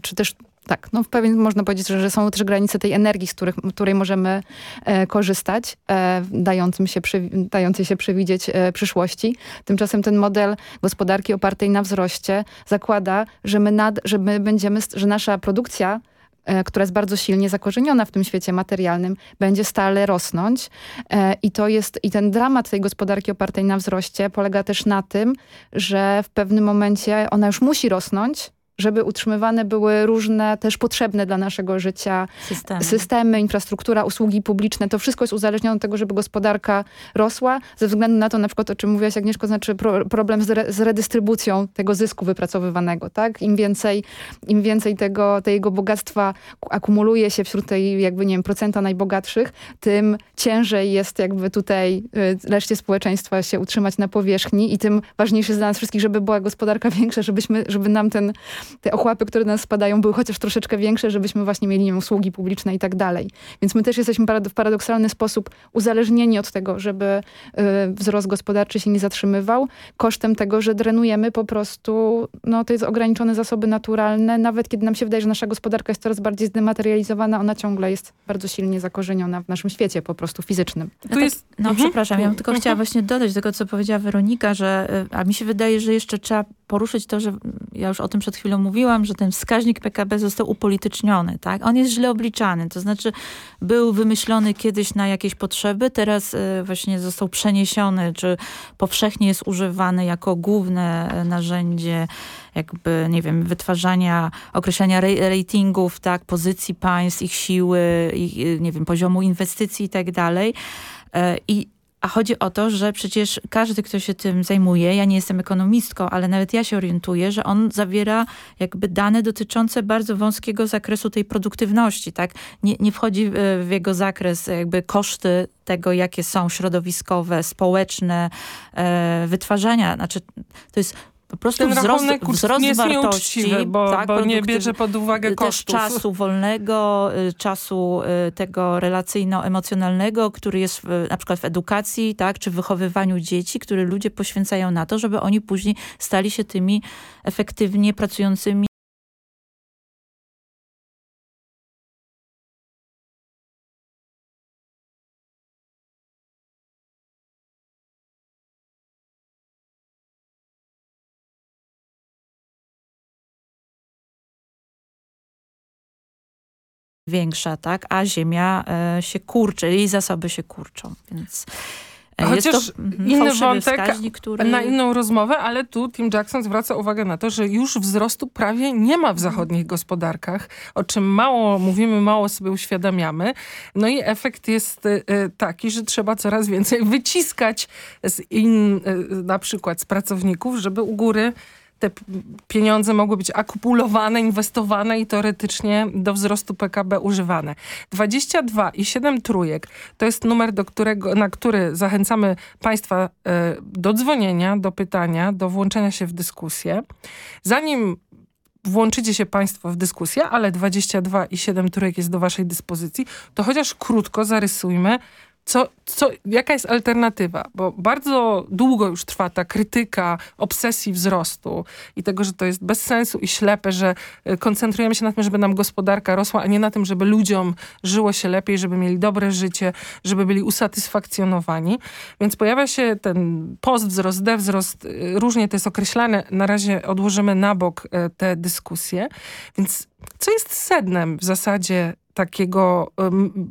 S19: czy też tak, no w pewien można powiedzieć, że, że są też granice tej energii, z których, której możemy e, korzystać, e, dającym się przy, dającej się przewidzieć e, przyszłości. Tymczasem ten model gospodarki opartej na wzroście zakłada, że my, nad, że my będziemy, że nasza produkcja e, która jest bardzo silnie zakorzeniona w tym świecie materialnym, będzie stale rosnąć. E, I to jest, i ten dramat tej gospodarki opartej na wzroście polega też na tym, że w pewnym momencie ona już musi rosnąć, żeby utrzymywane były różne, też potrzebne dla naszego życia systemy. systemy, infrastruktura, usługi publiczne. To wszystko jest uzależnione od tego, żeby gospodarka rosła, ze względu na to, na przykład o czym mówiłaś Agnieszko, znaczy pro, problem z, re, z, redystrybucją tego zysku wypracowywanego. Tak? Im więcej, im więcej tego, tego bogactwa akumuluje się wśród tej jakby, nie wiem, procenta najbogatszych, tym ciężej jest jakby tutaj y, reszcie społeczeństwa się utrzymać na powierzchni i tym ważniejsze jest dla nas wszystkich, żeby była gospodarka *laughs* większa, żebyśmy, żeby nam ten te ochłapy, które na nas spadają, były chociaż troszeczkę większe, żebyśmy właśnie mieli wiem, usługi publiczne i tak dalej. Więc my też jesteśmy w paradoksalny sposób uzależnieni od tego, żeby y, wzrost gospodarczy się nie zatrzymywał, kosztem tego, że drenujemy po prostu no, te ograniczone zasoby naturalne. Nawet kiedy nam się wydaje, że nasza gospodarka jest coraz bardziej zdematerializowana, ona ciągle jest bardzo silnie zakorzeniona w naszym świecie po prostu fizycznym.
S18: No, tak, no mhm. przepraszam, ja bym tylko mhm. chciała właśnie dodać do tego, co powiedziała Weronika, że y, a mi się wydaje, że jeszcze trzeba poruszyć to, że ja już o tym przed chwilą mówiłam, że ten wskaźnik PKB został upolityczniony. Tak? On jest źle obliczany, to znaczy był wymyślony kiedyś na jakieś potrzeby, teraz y, właśnie został przeniesiony, czy powszechnie jest używany jako główne e, narzędzie jakby, nie wiem, wytwarzania, określenia ratingów, tak, pozycji państw, ich siły, ich, nie wiem, poziomu inwestycji i tak dalej. I a chodzi o to, że przecież każdy, kto się tym zajmuje, ja nie jestem ekonomistką, ale nawet ja się orientuję, że on zawiera jakby dane dotyczące bardzo wąskiego zakresu tej produktywności. Tak? Nie, nie wchodzi w jego zakres jakby koszty tego, jakie są środowiskowe, społeczne e, wytwarzania. Znaczy, to jest po prostu
S17: Ten
S18: wzrost,
S17: wzrost
S18: jest wartości,
S17: bo, tak, bo nie bierze pod uwagę kosztów.
S18: czasu wolnego, y, czasu y, tego relacyjno-emocjonalnego, który jest w, na przykład w edukacji, tak, czy w wychowywaniu dzieci, które ludzie poświęcają na to, żeby oni później stali się tymi efektywnie pracującymi większa, tak? A ziemia e, się kurczy, jej zasoby się kurczą, więc...
S17: E, Chociaż to, mhm, inny wątek który... na inną rozmowę, ale tu Tim Jackson zwraca uwagę na to, że już wzrostu prawie nie ma w zachodnich gospodarkach, o czym mało mówimy, mało sobie uświadamiamy. No i efekt jest y, taki, że trzeba coraz więcej wyciskać z in, na przykład z pracowników, żeby u góry te pieniądze mogły być akumulowane, inwestowane i teoretycznie do wzrostu PKB używane. 22 i 7 trójek to jest numer, do którego, na który zachęcamy Państwa e, do dzwonienia, do pytania, do włączenia się w dyskusję. Zanim włączycie się Państwo w dyskusję, ale 22 i 7 trójek jest do Waszej dyspozycji, to chociaż krótko zarysujmy, co, co, jaka jest alternatywa? Bo bardzo długo już trwa ta krytyka obsesji wzrostu i tego, że to jest bez sensu i ślepe, że y, koncentrujemy się na tym, żeby nam gospodarka rosła, a nie na tym, żeby ludziom żyło się lepiej, żeby mieli dobre życie, żeby byli usatysfakcjonowani. Więc pojawia się ten post wzrost, wzrost, y, różnie to jest określane. Na razie odłożymy na bok y, te dyskusje. Więc co jest sednem w zasadzie takiego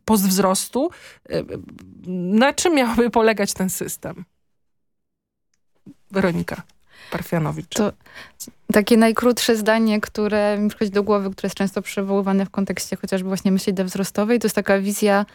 S17: postwzrostu. Na czym miałby polegać ten system? Weronika Parfianowicz.
S19: To takie najkrótsze zdanie, które mi przychodzi do głowy, które jest często przywoływane w kontekście chociażby właśnie myśli wzrostowej, to jest taka wizja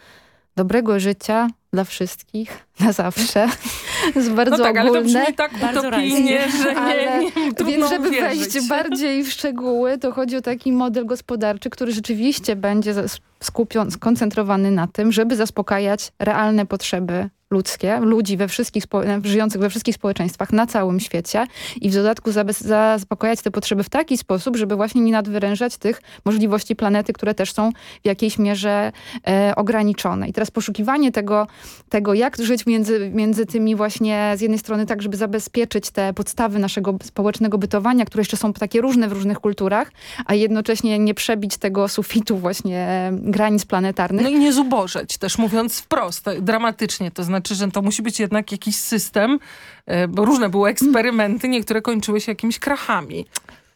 S19: dobrego życia dla wszystkich, *laughs* na zawsze. *laughs* jest bardzo
S17: no tak,
S19: ogólne.
S17: ale to brzmi tak utopijnie, że nie, nie,
S19: Więc żeby
S17: uwierzyć.
S19: wejść bardziej w szczegóły, to chodzi o taki model gospodarczy, który rzeczywiście będzie skupion, skoncentrowany na tym, żeby zaspokajać realne potrzeby ludzkie, ludzi we wszystkich żyjących we wszystkich społeczeństwach na całym świecie i w dodatku zaspokojać te potrzeby w taki sposób, żeby właśnie nie nadwyrężać tych możliwości planety, które też są w jakiejś mierze e, ograniczone. I teraz poszukiwanie tego, tego jak żyć między, między tymi właśnie z jednej strony tak, żeby zabezpieczyć te podstawy naszego społecznego bytowania, które jeszcze są takie różne w różnych kulturach, a jednocześnie nie przebić tego sufitu właśnie e, granic planetarnych.
S17: No i nie zubożeć też mówiąc wprost, dramatycznie to znaczy znaczy, że to musi być jednak jakiś system, e, bo różne były eksperymenty, niektóre kończyły się jakimiś krachami.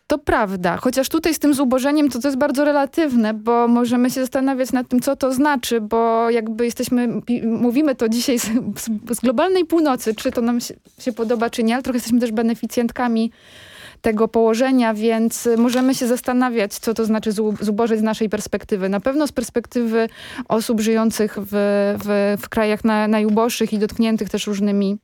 S19: To prawda, chociaż tutaj z tym zubożeniem to, to jest bardzo relatywne, bo możemy się zastanawiać nad tym, co to znaczy, bo jakby jesteśmy, mówimy to dzisiaj z, z globalnej północy, czy to nam się, się podoba, czy nie, ale trochę jesteśmy też beneficjentkami tego położenia, więc możemy się zastanawiać, co to znaczy zubożyć z naszej perspektywy. Na pewno z perspektywy osób żyjących w, w, w krajach na, najuboższych i dotkniętych też różnymi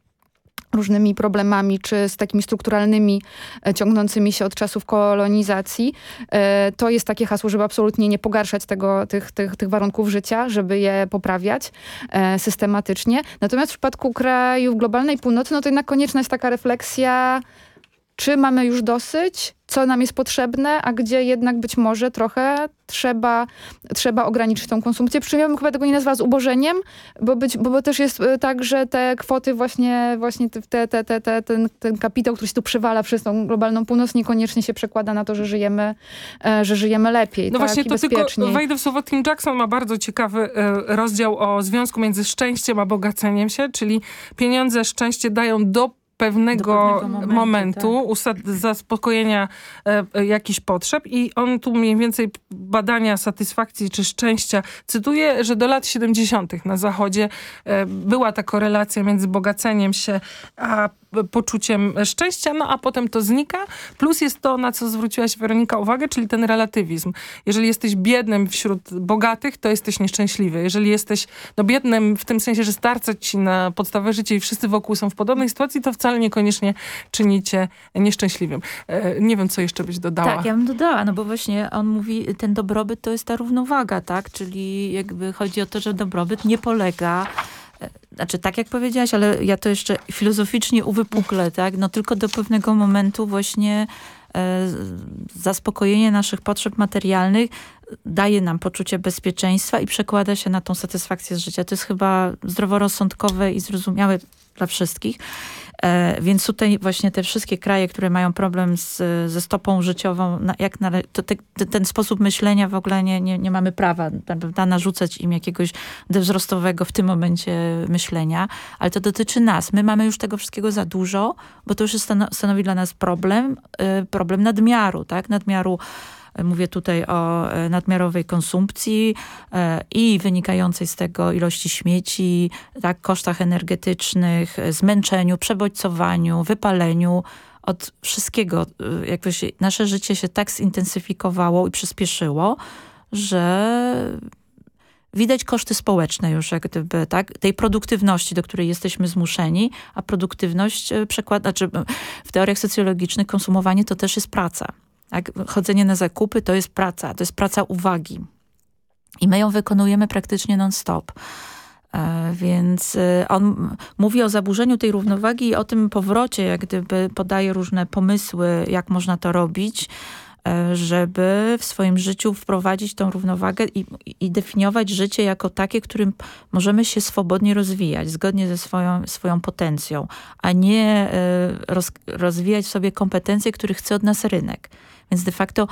S19: różnymi problemami, czy z takimi strukturalnymi, e, ciągnącymi się od czasów kolonizacji. E, to jest takie hasło, żeby absolutnie nie pogarszać tego, tych, tych, tych warunków życia, żeby je poprawiać e, systematycznie. Natomiast w przypadku krajów globalnej północy, no to jednak konieczna jest taka refleksja czy mamy już dosyć, co nam jest potrzebne, a gdzie jednak być może trochę trzeba, trzeba ograniczyć tą konsumpcję. Przy czym ja bym chyba tego nie nazwała zubożeniem, bo, być, bo, bo też jest e, tak, że te kwoty właśnie, właśnie te, te, te, te, ten, ten kapitał, który się tu przywala przez tą globalną północ, niekoniecznie się przekłada na to, że żyjemy, e, że żyjemy lepiej.
S17: No
S19: tak?
S17: właśnie, to tylko wejdę w słowo. Tim Jackson ma bardzo ciekawy e, rozdział o związku między szczęściem a bogaceniem się, czyli pieniądze szczęście dają do pewnego, pewnego momentu, tak. zaspokojenia e, e, jakichś potrzeb i on tu mniej więcej badania satysfakcji czy szczęścia cytuje, że do lat 70. na Zachodzie e, była ta korelacja między bogaceniem się a poczuciem szczęścia, no a potem to znika. Plus jest to, na co zwróciłaś Weronika uwagę, czyli ten relatywizm. Jeżeli jesteś biednym wśród bogatych, to jesteś nieszczęśliwy. Jeżeli jesteś no, biednym w tym sensie, że starca ci na podstawę życia i wszyscy wokół są w podobnej sytuacji, to wcale niekoniecznie czyni cię nieszczęśliwym. E, nie wiem, co jeszcze byś dodała.
S18: Tak, ja bym dodała, no bo właśnie on mówi, ten dobrobyt to jest ta równowaga, tak? Czyli jakby chodzi o to, że dobrobyt nie polega znaczy tak jak powiedziałaś, ale ja to jeszcze filozoficznie uwypuklę, tak? No tylko do pewnego momentu właśnie e, zaspokojenie naszych potrzeb materialnych daje nam poczucie bezpieczeństwa i przekłada się na tą satysfakcję z życia. To jest chyba zdroworozsądkowe i zrozumiałe dla wszystkich. E, więc tutaj właśnie te wszystkie kraje, które mają problem z, ze stopą życiową, jak na, to te, ten sposób myślenia w ogóle nie, nie, nie mamy prawa prawda, narzucać im jakiegoś wzrostowego w tym momencie myślenia, ale to dotyczy nas. My mamy już tego wszystkiego za dużo, bo to już stanowi dla nas problem, y, problem nadmiaru, tak? Nadmiaru Mówię tutaj o e, nadmiarowej konsumpcji e, i wynikającej z tego ilości śmieci, tak, kosztach energetycznych, zmęczeniu, przebodźcowaniu, wypaleniu od wszystkiego. E, jakoś nasze życie się tak zintensyfikowało i przyspieszyło, że widać koszty społeczne już jak gdyby, tak? tej produktywności, do której jesteśmy zmuszeni, a produktywność przekłada, znaczy w teoriach socjologicznych konsumowanie to też jest praca. Tak? Chodzenie na zakupy to jest praca, to jest praca uwagi. I my ją wykonujemy praktycznie non-stop. E, więc e, on mówi o zaburzeniu tej równowagi i o tym powrocie, jak gdyby podaje różne pomysły, jak można to robić, e, żeby w swoim życiu wprowadzić tą równowagę i, i definiować życie jako takie, którym możemy się swobodnie rozwijać, zgodnie ze swoją, swoją potencją, a nie roz, rozwijać w sobie kompetencje, które chce od nas rynek. Więc de facto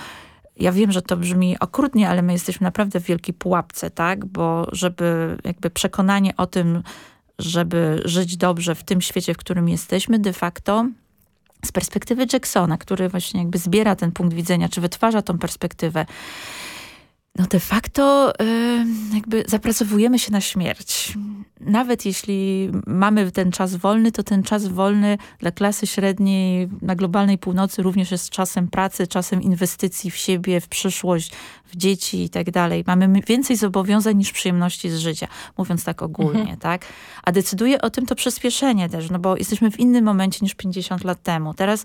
S18: ja wiem, że to brzmi okrutnie, ale my jesteśmy naprawdę w wielkiej pułapce, tak? Bo żeby jakby przekonanie o tym, żeby żyć dobrze w tym świecie, w którym jesteśmy, de facto z perspektywy Jacksona, który właśnie jakby zbiera ten punkt widzenia, czy wytwarza tą perspektywę, no de facto jakby zapracowujemy się na śmierć. Nawet jeśli mamy ten czas wolny, to ten czas wolny dla klasy średniej na globalnej północy również jest czasem pracy, czasem inwestycji w siebie, w przyszłość, w dzieci i tak dalej. Mamy więcej zobowiązań niż przyjemności z życia, mówiąc tak ogólnie, mhm. tak? A decyduje o tym to przyspieszenie też, no bo jesteśmy w innym momencie niż 50 lat temu. Teraz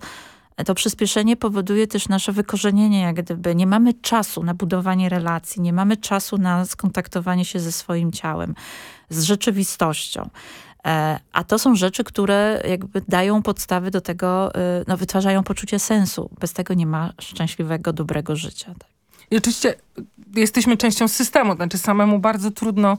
S18: to przyspieszenie powoduje też nasze wykorzenienie, jak gdyby. Nie mamy czasu na budowanie relacji, nie mamy czasu na skontaktowanie się ze swoim ciałem, z rzeczywistością. E, a to są rzeczy, które jakby dają podstawy do tego, e, no, wytwarzają poczucie sensu. Bez tego nie ma szczęśliwego, dobrego życia. Tak.
S17: I oczywiście jesteśmy częścią systemu, znaczy samemu bardzo trudno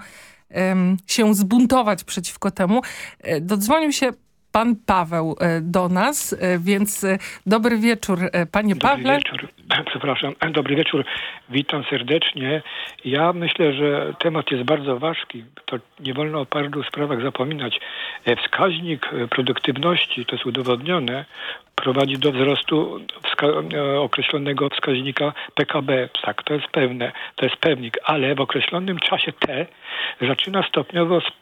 S17: um, się zbuntować przeciwko temu. E, dodzwonił się pan Paweł e, do nas, e, więc dobry wieczór panie
S20: dobry
S17: Pawle.
S20: Wieczór. *laughs* Przepraszam, dobry wieczór, witam serdecznie. Ja myślę, że temat jest bardzo ważki. To nie wolno o paru sprawach zapominać. Wskaźnik produktywności, to jest udowodnione, prowadzi do wzrostu wska określonego wskaźnika PKB. Tak, to jest pewne, to jest pewnik, ale w określonym czasie T zaczyna stopniowo sp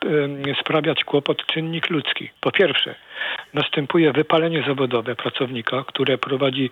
S20: sprawiać kłopot czynnik ludzki. Po pierwsze, następuje wypalenie zawodowe pracownika, które prowadzi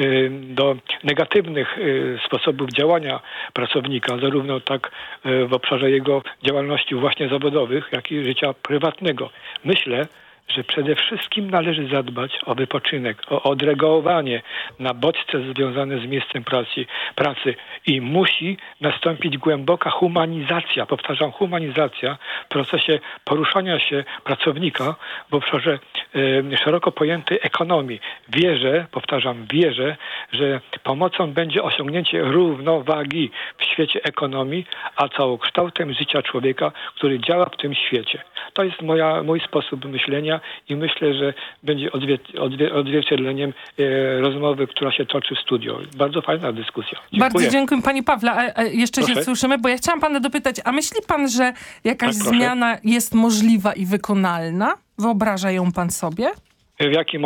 S20: y, do negatywnych y, sposobów działania pracownika, zarówno tak y, w obszarze jego działalności właśnie zawodowych, jak i życia prywatnego. Myślę, że przede wszystkim należy zadbać o wypoczynek, o odreagowanie na bodźce związane z miejscem pracy, pracy i musi nastąpić głęboka humanizacja, powtarzam, humanizacja w procesie poruszania się pracownika w obszarze y, szeroko pojętej ekonomii. Wierzę, powtarzam, wierzę, że pomocą będzie osiągnięcie równowagi w świecie ekonomii, a całokształtem życia człowieka, który działa w tym świecie. To jest moja, mój sposób myślenia i myślę, że będzie odzwierciedleniem e, rozmowy, która się toczy w studio. Bardzo fajna dyskusja. Dziękuję.
S17: Bardzo dziękuję Panie Pawle. A, a jeszcze Proszę. się słyszymy, bo ja chciałam Pana dopytać, a myśli Pan, że jakaś tak, zmiana jest możliwa i wykonalna? Wyobraża ją Pan sobie?
S20: W jakim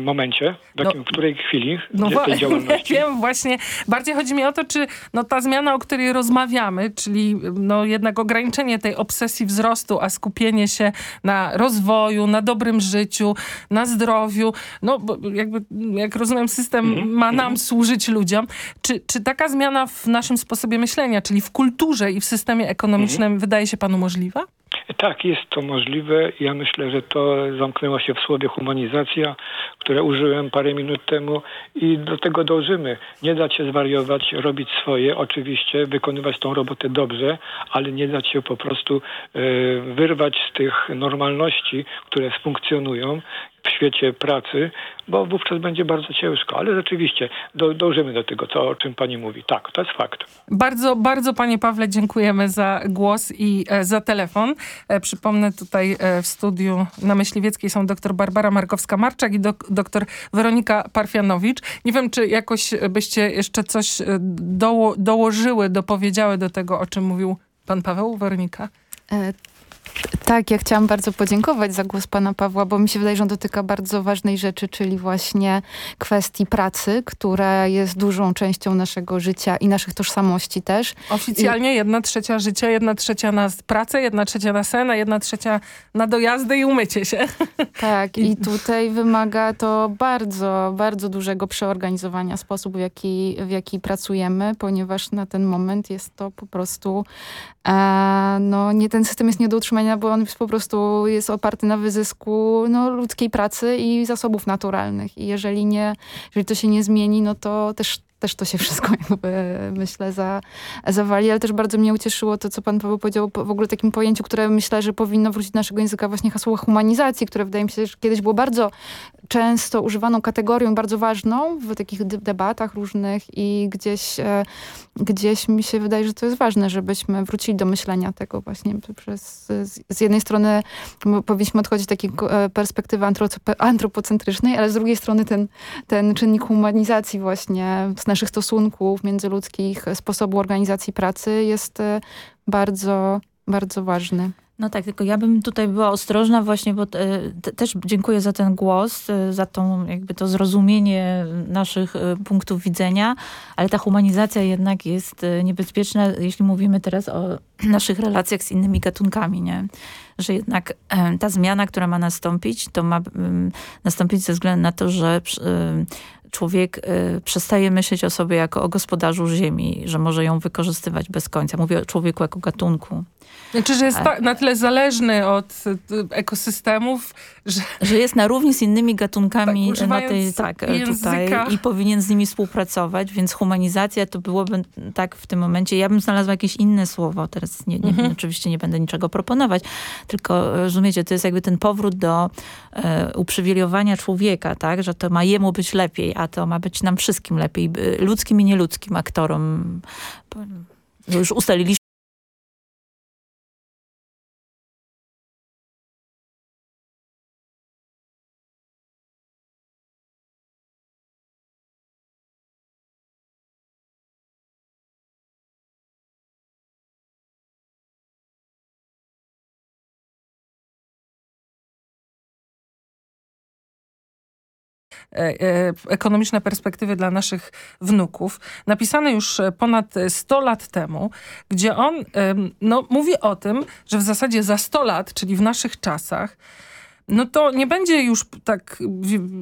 S20: momencie, w, jakim, no, w której chwili
S17: no, tej *laughs* działalności? Nie wiem, właśnie. Bardziej chodzi mi o to, czy no, ta zmiana, o której rozmawiamy, czyli no, jednak ograniczenie tej obsesji wzrostu, a skupienie się na rozwoju, na dobrym życiu, na zdrowiu, no bo jakby, jak rozumiem, system mm -hmm. ma nam mm -hmm. służyć ludziom. Czy, czy taka zmiana w naszym sposobie myślenia, czyli w kulturze i w systemie ekonomicznym mm -hmm. wydaje się panu możliwa?
S20: Tak, jest to możliwe. Ja myślę, że to zamknęło się w słowie humanizacja, które użyłem parę minut temu i do tego dążymy. Nie dać się zwariować, robić swoje, oczywiście, wykonywać tą robotę dobrze, ale nie dać się po prostu y, wyrwać z tych normalności, które funkcjonują w świecie pracy, bo wówczas będzie bardzo ciężko. Ale rzeczywiście do, dążymy do tego, co, o czym pani mówi. Tak, to jest fakt.
S17: Bardzo, bardzo panie Pawle dziękujemy za głos i e, za telefon. E, przypomnę tutaj e, w studiu na Myśliwieckiej są dr Barbara Markowska-Marczak i dok, dr Weronika Parfianowicz. Nie wiem, czy jakoś byście jeszcze coś e, doło, dołożyły, dopowiedziały do tego, o czym mówił pan Paweł, Weronika?
S19: Tak, ja chciałam bardzo podziękować za głos pana Pawła, bo mi się wydaje, że on dotyka bardzo ważnej rzeczy, czyli właśnie kwestii pracy, która jest dużą częścią naszego życia i naszych tożsamości też.
S17: Oficjalnie I... jedna trzecia życia, jedna trzecia na pracę, jedna trzecia na sen, a jedna trzecia na dojazdy i umycie się. *laughs*
S19: Tak, i tutaj wymaga to bardzo, bardzo dużego przeorganizowania sposobu, w jaki, w jaki pracujemy, ponieważ na ten moment jest to po prostu, e, no nie, ten system jest nie do utrzymania bo on po prostu jest oparty na wyzysku no, ludzkiej pracy i zasobów naturalnych. I jeżeli nie, jeżeli to się nie zmieni, no to też też to się wszystko *laughs* jakby, myślę za, zawali, ale też bardzo mnie ucieszyło to, co pan Paweł powiedział w ogóle takim pojęciu, które myślę, że powinno wrócić do naszego języka właśnie hasło humanizacji, które wydaje mi się, że kiedyś było bardzo często używaną kategorią, bardzo ważną w takich debatach różnych i gdzieś, e, gdzieś mi się wydaje, że to jest ważne, żebyśmy wrócili do myślenia tego właśnie przez, z, z jednej strony powinniśmy odchodzić od takiej e, perspektywy antropocentrycznej, ale z drugiej strony ten, ten czynnik humanizacji właśnie z naszych stosunków międzyludzkich, sposobu organizacji pracy jest e, bardzo, bardzo ważny.
S18: No tak, tylko ja bym tutaj była ostrożna właśnie, bo te, też dziękuję za ten głos, e, za tą jakby to zrozumienie naszych e, punktów widzenia, ale ta humanizacja jednak jest niebezpieczna, jeśli mówimy teraz o *clears throat* naszych relacjach z innymi gatunkami, nie? Że jednak ta zmiana, która ma nastąpić, to ma nastąpić ze względu na to, że człowiek przestaje myśleć o sobie jako o gospodarzu ziemi, że może ją wykorzystywać bez końca. Mówię o człowieku jako gatunku.
S17: Znaczy, że jest na tyle zależny od y, ekosystemów, że...
S18: Że jest na równi z innymi gatunkami tak, na tej, tak, tutaj i powinien z nimi współpracować, więc humanizacja to byłoby tak w tym momencie. Ja bym znalazła jakieś inne słowo teraz. Nie, nie, mhm. Oczywiście nie będę niczego proponować, tylko rozumiecie, to jest jakby ten powrót do e, uprzywilejowania człowieka, tak? Że to ma jemu być lepiej, a to ma być nam wszystkim lepiej. Ludzkim i nieludzkim aktorom. Już ustaliliśmy
S17: ekonomiczne perspektywy dla naszych wnuków, napisane już ponad 100 lat temu, gdzie on no, mówi o tym, że w zasadzie za 100 lat, czyli w naszych czasach, no to nie będzie już tak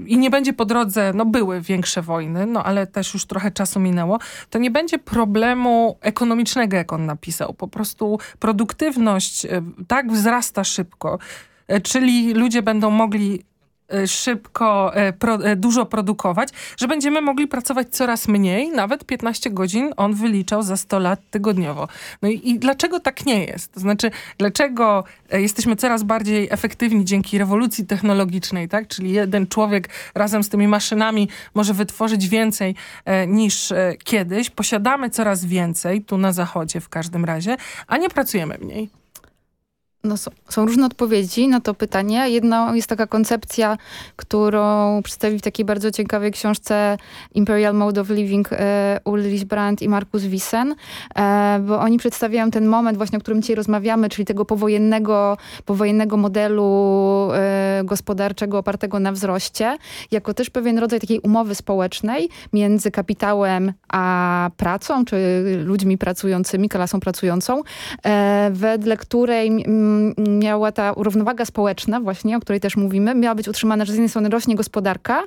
S17: i nie będzie po drodze, no były większe wojny, no ale też już trochę czasu minęło, to nie będzie problemu ekonomicznego, jak on napisał. Po prostu produktywność e, tak wzrasta szybko, czyli ludzie będą mogli szybko, y, pro, y, dużo produkować, że będziemy mogli pracować coraz mniej, nawet 15 godzin on wyliczał za 100 lat tygodniowo. No i, i dlaczego tak nie jest? To znaczy, dlaczego jesteśmy coraz bardziej efektywni dzięki rewolucji technologicznej, tak? Czyli jeden człowiek razem z tymi maszynami może wytworzyć więcej e, niż e, kiedyś. Posiadamy coraz więcej, tu na zachodzie w każdym razie, a nie pracujemy mniej.
S19: No, są, różne odpowiedzi na to pytanie. Jedna jest taka koncepcja, którą przedstawi w takiej bardzo ciekawej książce Imperial Mode of Living e, Ulrich Brandt i Markus Wissen, e, bo oni przedstawiają ten moment właśnie, o którym dzisiaj rozmawiamy, czyli tego powojennego, powojennego modelu e, gospodarczego opartego na wzroście, jako też pewien rodzaj takiej umowy społecznej między kapitałem a pracą, czy ludźmi pracującymi, klasą pracującą, wedle której miała ta równowaga społeczna właśnie, o której też mówimy, miała być utrzymana, że z jednej strony rośnie gospodarka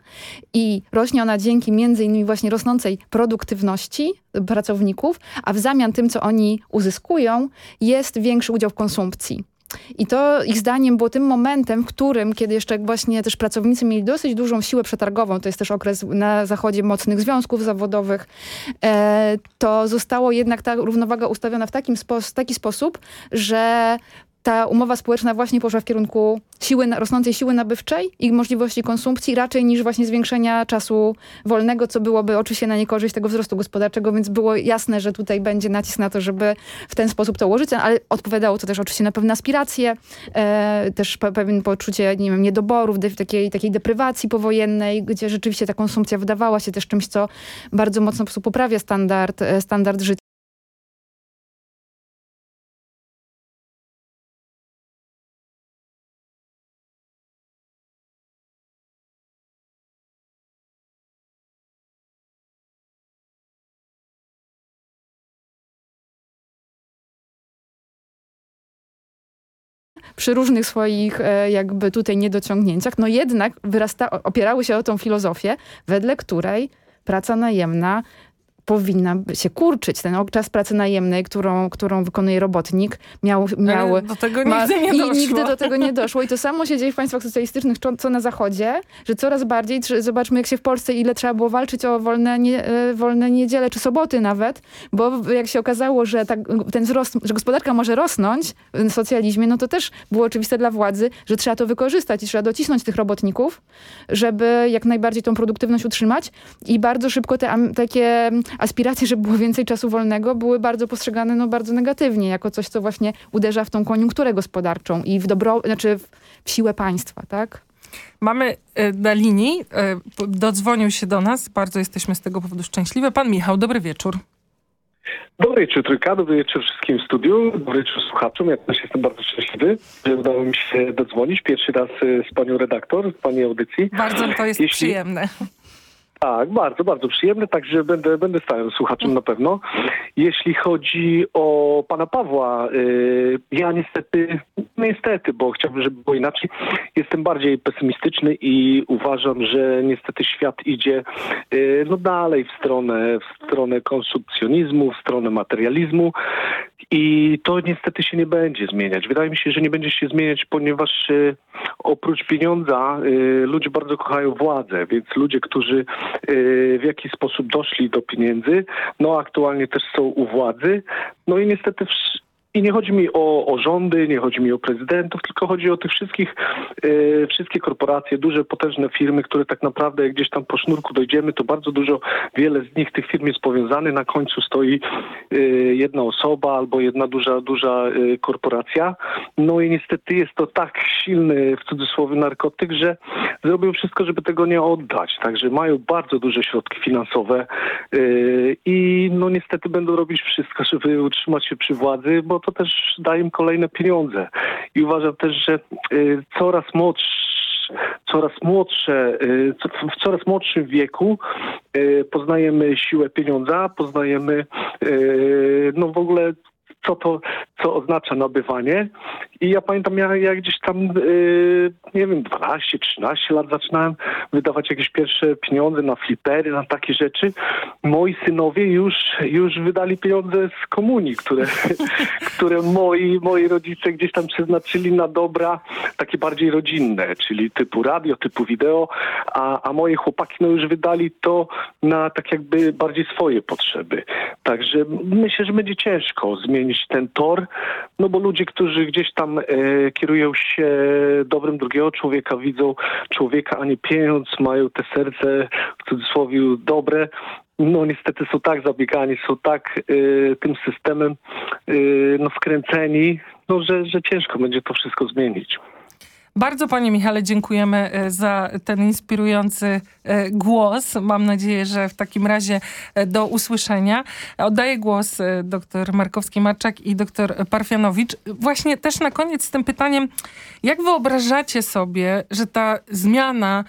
S19: i rośnie ona dzięki między innymi właśnie rosnącej produktywności pracowników, a w zamian tym, co oni uzyskują, jest większy udział w konsumpcji. I to ich zdaniem było tym momentem, w którym, kiedy jeszcze właśnie też pracownicy mieli dosyć dużą siłę przetargową, to jest też okres na zachodzie mocnych związków zawodowych, e, to zostało jednak ta równowaga ustawiona w takim spo taki sposób, że ta umowa społeczna właśnie poszła w kierunku siły, rosnącej siły nabywczej i możliwości konsumpcji raczej niż właśnie zwiększenia czasu wolnego, co byłoby oczywiście na niekorzyść tego wzrostu gospodarczego, więc było jasne, że tutaj będzie nacisk na to, żeby w ten sposób to ułożyć, ale odpowiadało to też oczywiście na pewne aspiracje, e, też pewien poczucie, nie wiem, niedoborów, takiej, takiej deprywacji powojennej, gdzie rzeczywiście ta konsumpcja wydawała się też czymś, co bardzo mocno poprawia standard, e, standard życia. Przy różnych swoich e, jakby tutaj niedociągnięciach, no jednak wyrasta, opierały się o tą filozofię, wedle której praca najemna powinna się kurczyć. Ten czas pracy najemnej, którą, którą wykonuje robotnik, miał... miał
S17: do tego ma, nigdy nie doszło.
S19: I nigdy do tego nie *laughs* doszło. I to samo się dzieje w państwach socjalistycznych, co na Zachodzie, że coraz bardziej, zobaczmy jak się w Polsce, ile trzeba było walczyć o wolne, nie, e, wolne niedziele, czy soboty nawet, bo jak się okazało, że ta, ten wzrost, że gospodarka może rosnąć w socjalizmie, no to też było oczywiste dla władzy, że trzeba to wykorzystać i trzeba docisnąć tych robotników, żeby jak najbardziej tą produktywność utrzymać i bardzo szybko te takie aspiracje, żeby było więcej czasu wolnego, były bardzo postrzegane no, bardzo negatywnie, jako coś, co właśnie uderza w tą koniunkturę gospodarczą i w dobro, znaczy w siłę państwa, tak?
S17: Mamy e, na linii, e, dodzwonił się do nas, bardzo jesteśmy z tego powodu szczęśliwi. Pan Michał, dobry wieczór.
S21: Dobry wieczór Trójka, dobry wieczór wszystkim w studiu, dobry wieczór słuchaczom. Ja też jestem bardzo szczęśliwy, że udało mi się dodzwonić. Pierwszy raz e, z panią redaktor, z pani audycji.
S17: Bardzo to jest Jeśli... przyjemne.
S21: Tak, bardzo, bardzo przyjemne, także będę, będę stałym słuchaczem na pewno. Jeśli chodzi o pana Pawła, yy, ja niestety, niestety, bo chciałbym, żeby było inaczej, jestem bardziej pesymistyczny i uważam, że niestety świat idzie yy, no dalej w stronę, w stronę konsumpcjonizmu, w stronę materializmu i to niestety się nie będzie zmieniać. Wydaje mi się, że nie będzie się zmieniać, ponieważ yy, oprócz pieniądza y, ludzie bardzo kochają władzę, więc ludzie, którzy Y, w jaki sposób doszli do pieniędzy, no aktualnie też są u władzy, no i niestety I nie chodzi mi o, o rządy, nie chodzi mi o prezydentów, tylko chodzi o tych wszystkich, e, wszystkie korporacje, duże, potężne firmy, które tak naprawdę gdzieś tam po sznurku dojdziemy, to bardzo dużo, wiele z nich, tych firm jest powiązane. Na końcu stoi e, jedna osoba albo jedna duża, duża e, korporacja. No i niestety jest to tak silny, w cudzysłowie, narkotyk, że zrobią wszystko, żeby tego nie oddać. Także mają bardzo duże środki finansowe i no niestety będą robić wszystko, żeby utrzymać się przy władzy, bo to też daje im kolejne pieniądze. I uważam też, że yy, coraz młodszy coraz młodsze, yy, w coraz młodszym wieku yy, poznajemy siłę pieniądza, poznajemy no w ogóle co to, co oznacza nabywanie. I ja pamiętam, ja, ja gdzieś tam, yy, nie wiem, 12, 13 lat zaczynałem wydawać jakieś pierwsze pieniądze na flipery, na takie rzeczy. Moi synowie już, już wydali pieniądze z komunii, które, *laughs* które moi, moi rodzice gdzieś tam przeznaczyli na dobra takie bardziej rodzinne, czyli typu radio, typu wideo, a, a moje chłopaki no już wydali to na tak jakby bardziej swoje potrzeby. Także myślę, że będzie ciężko zmienić ten tor, no bo ludzie, którzy gdzieś tam e, kierują się dobrem drugiego człowieka, widzą człowieka, a nie pieniądz, mają te serce w cudzysłowie dobre, no niestety są tak zabiegani, są tak y, tym systemem y, no, wkręceni, no, że, że ciężko będzie to wszystko zmienić.
S17: Bardzo Panie Michale dziękujemy e, za ten inspirujący e, głos. Mam nadzieję, że w takim razie e, do usłyszenia. Oddaję głos dr Markowski-Marczak i dr Parfianowicz. Właśnie też na koniec z tym pytaniem, jak wyobrażacie sobie, że ta zmiana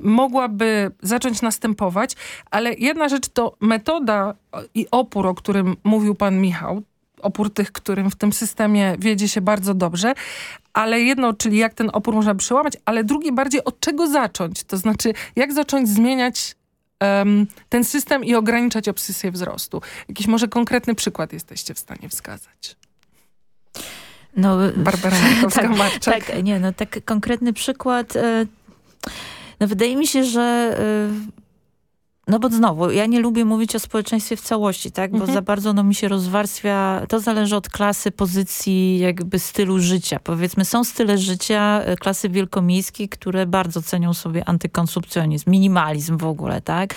S17: mogłaby zacząć następować, ale jedna rzecz to metoda i opór, o którym mówił pan Michał, opór tych, którym w tym systemie wiedzie się bardzo dobrze, ale jedno, czyli jak ten opór można przełamać, ale drugie bardziej od czego zacząć, to znaczy jak zacząć zmieniać um, ten system i ograniczać obsesję wzrostu. Jakiś może konkretny przykład jesteście w stanie wskazać.
S18: No,
S17: Barbara *laughs*
S18: tak, tak, nie, no tak konkretny przykład. E, no wydaje mi się, że e, no bo znowu, ja nie lubię mówić o społeczeństwie w całości, tak? Bo mhm. za bardzo ono mi się rozwarstwia. To zależy od klasy, pozycji, jakby stylu życia. Powiedzmy, są style życia e, klasy wielkomiejskiej, które bardzo cenią sobie antykonsumpcjonizm, minimalizm w ogóle, tak?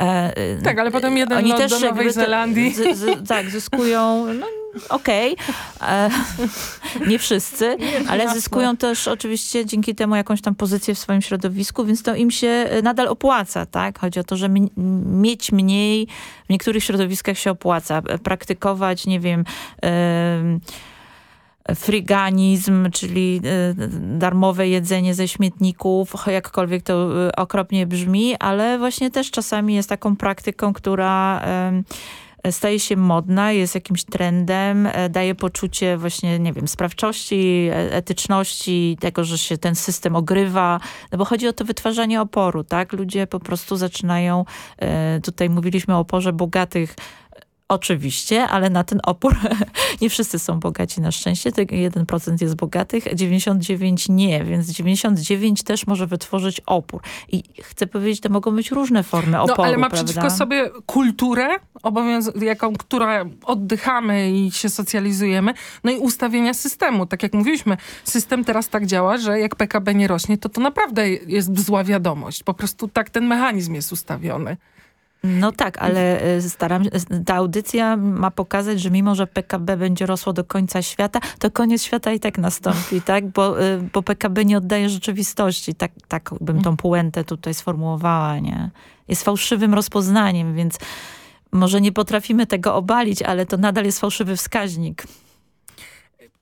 S17: E, e tak, ale potem jeden Oni też do Nowej Zelandii.
S18: Z, z, tak, zyskują no, okej, okay. *laughs* nie wszyscy, ale zyskują też oczywiście dzięki temu jakąś tam pozycję w swoim środowisku, więc to im się e, nadal opłaca, tak? Chodzi o to, że mieć mniej w niektórych środowiskach się opłaca. Praktykować, nie wiem... friganizm, czyli e, darmowe jedzenie ze śmietników, jakkolwiek to e, okropnie brzmi, ale właśnie też czasami jest taką praktyką, która staje się modna, jest jakimś trendem, e, daje poczucie właśnie, nie wiem, sprawczości, e, etyczności, tego, że się ten system ogrywa, no bo chodzi o to wytwarzanie oporu, tak? Ludzie po prostu zaczynają, e, tutaj mówiliśmy o oporze bogatych Oczywiście, ale na ten opór *laughs* nie wszyscy są bogaci na szczęście. Tylko 1% jest bogatych, 99% nie, więc 99% też może wytworzyć opór. I chcę powiedzieć, to mogą być różne formy oporu.
S17: No, ale ma
S18: prawda?
S17: przeciwko sobie kulturę, jaką, która oddychamy i się socjalizujemy, no i ustawienia systemu. Tak jak mówiliśmy, system teraz tak działa, że jak PKB nie rośnie, to to naprawdę jest zła wiadomość. Po prostu tak ten mechanizm jest ustawiony.
S18: No tak, ale e, staram ta audycja ma pokazać, że mimo, że PKB będzie rosło do końca świata, to koniec świata i tak nastąpi, *laughs* tak? Bo, e, bo PKB nie oddaje rzeczywistości. Tak, tak bym tą puentę tutaj sformułowała, nie? Jest fałszywym rozpoznaniem, więc może nie potrafimy tego obalić, ale to nadal jest fałszywy wskaźnik.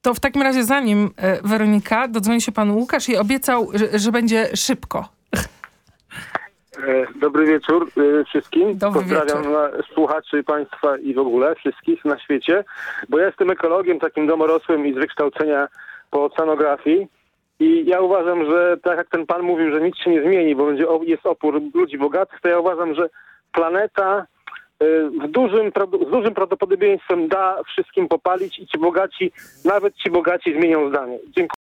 S17: To w takim razie zanim e, Weronika, dodzwoni się pan Łukasz i obiecał, że, że będzie szybko.
S22: E, dobry wieczór e, wszystkim.
S17: Dobry
S22: Pozdrawiam
S17: wieczór.
S22: słuchaczy państwa i w ogóle wszystkich na świecie, bo ja jestem ekologiem takim domorosłym i z wykształcenia po oceanografii i ja uważam, że tak jak ten pan mówił, że nic się nie zmieni, bo będzie, jest opór ludzi bogatych, to ja uważam, że planeta e, w dużym, z dużym prawdopodobieństwem da wszystkim popalić i ci bogaci, nawet ci bogaci zmienią zdanie. Dziękuję.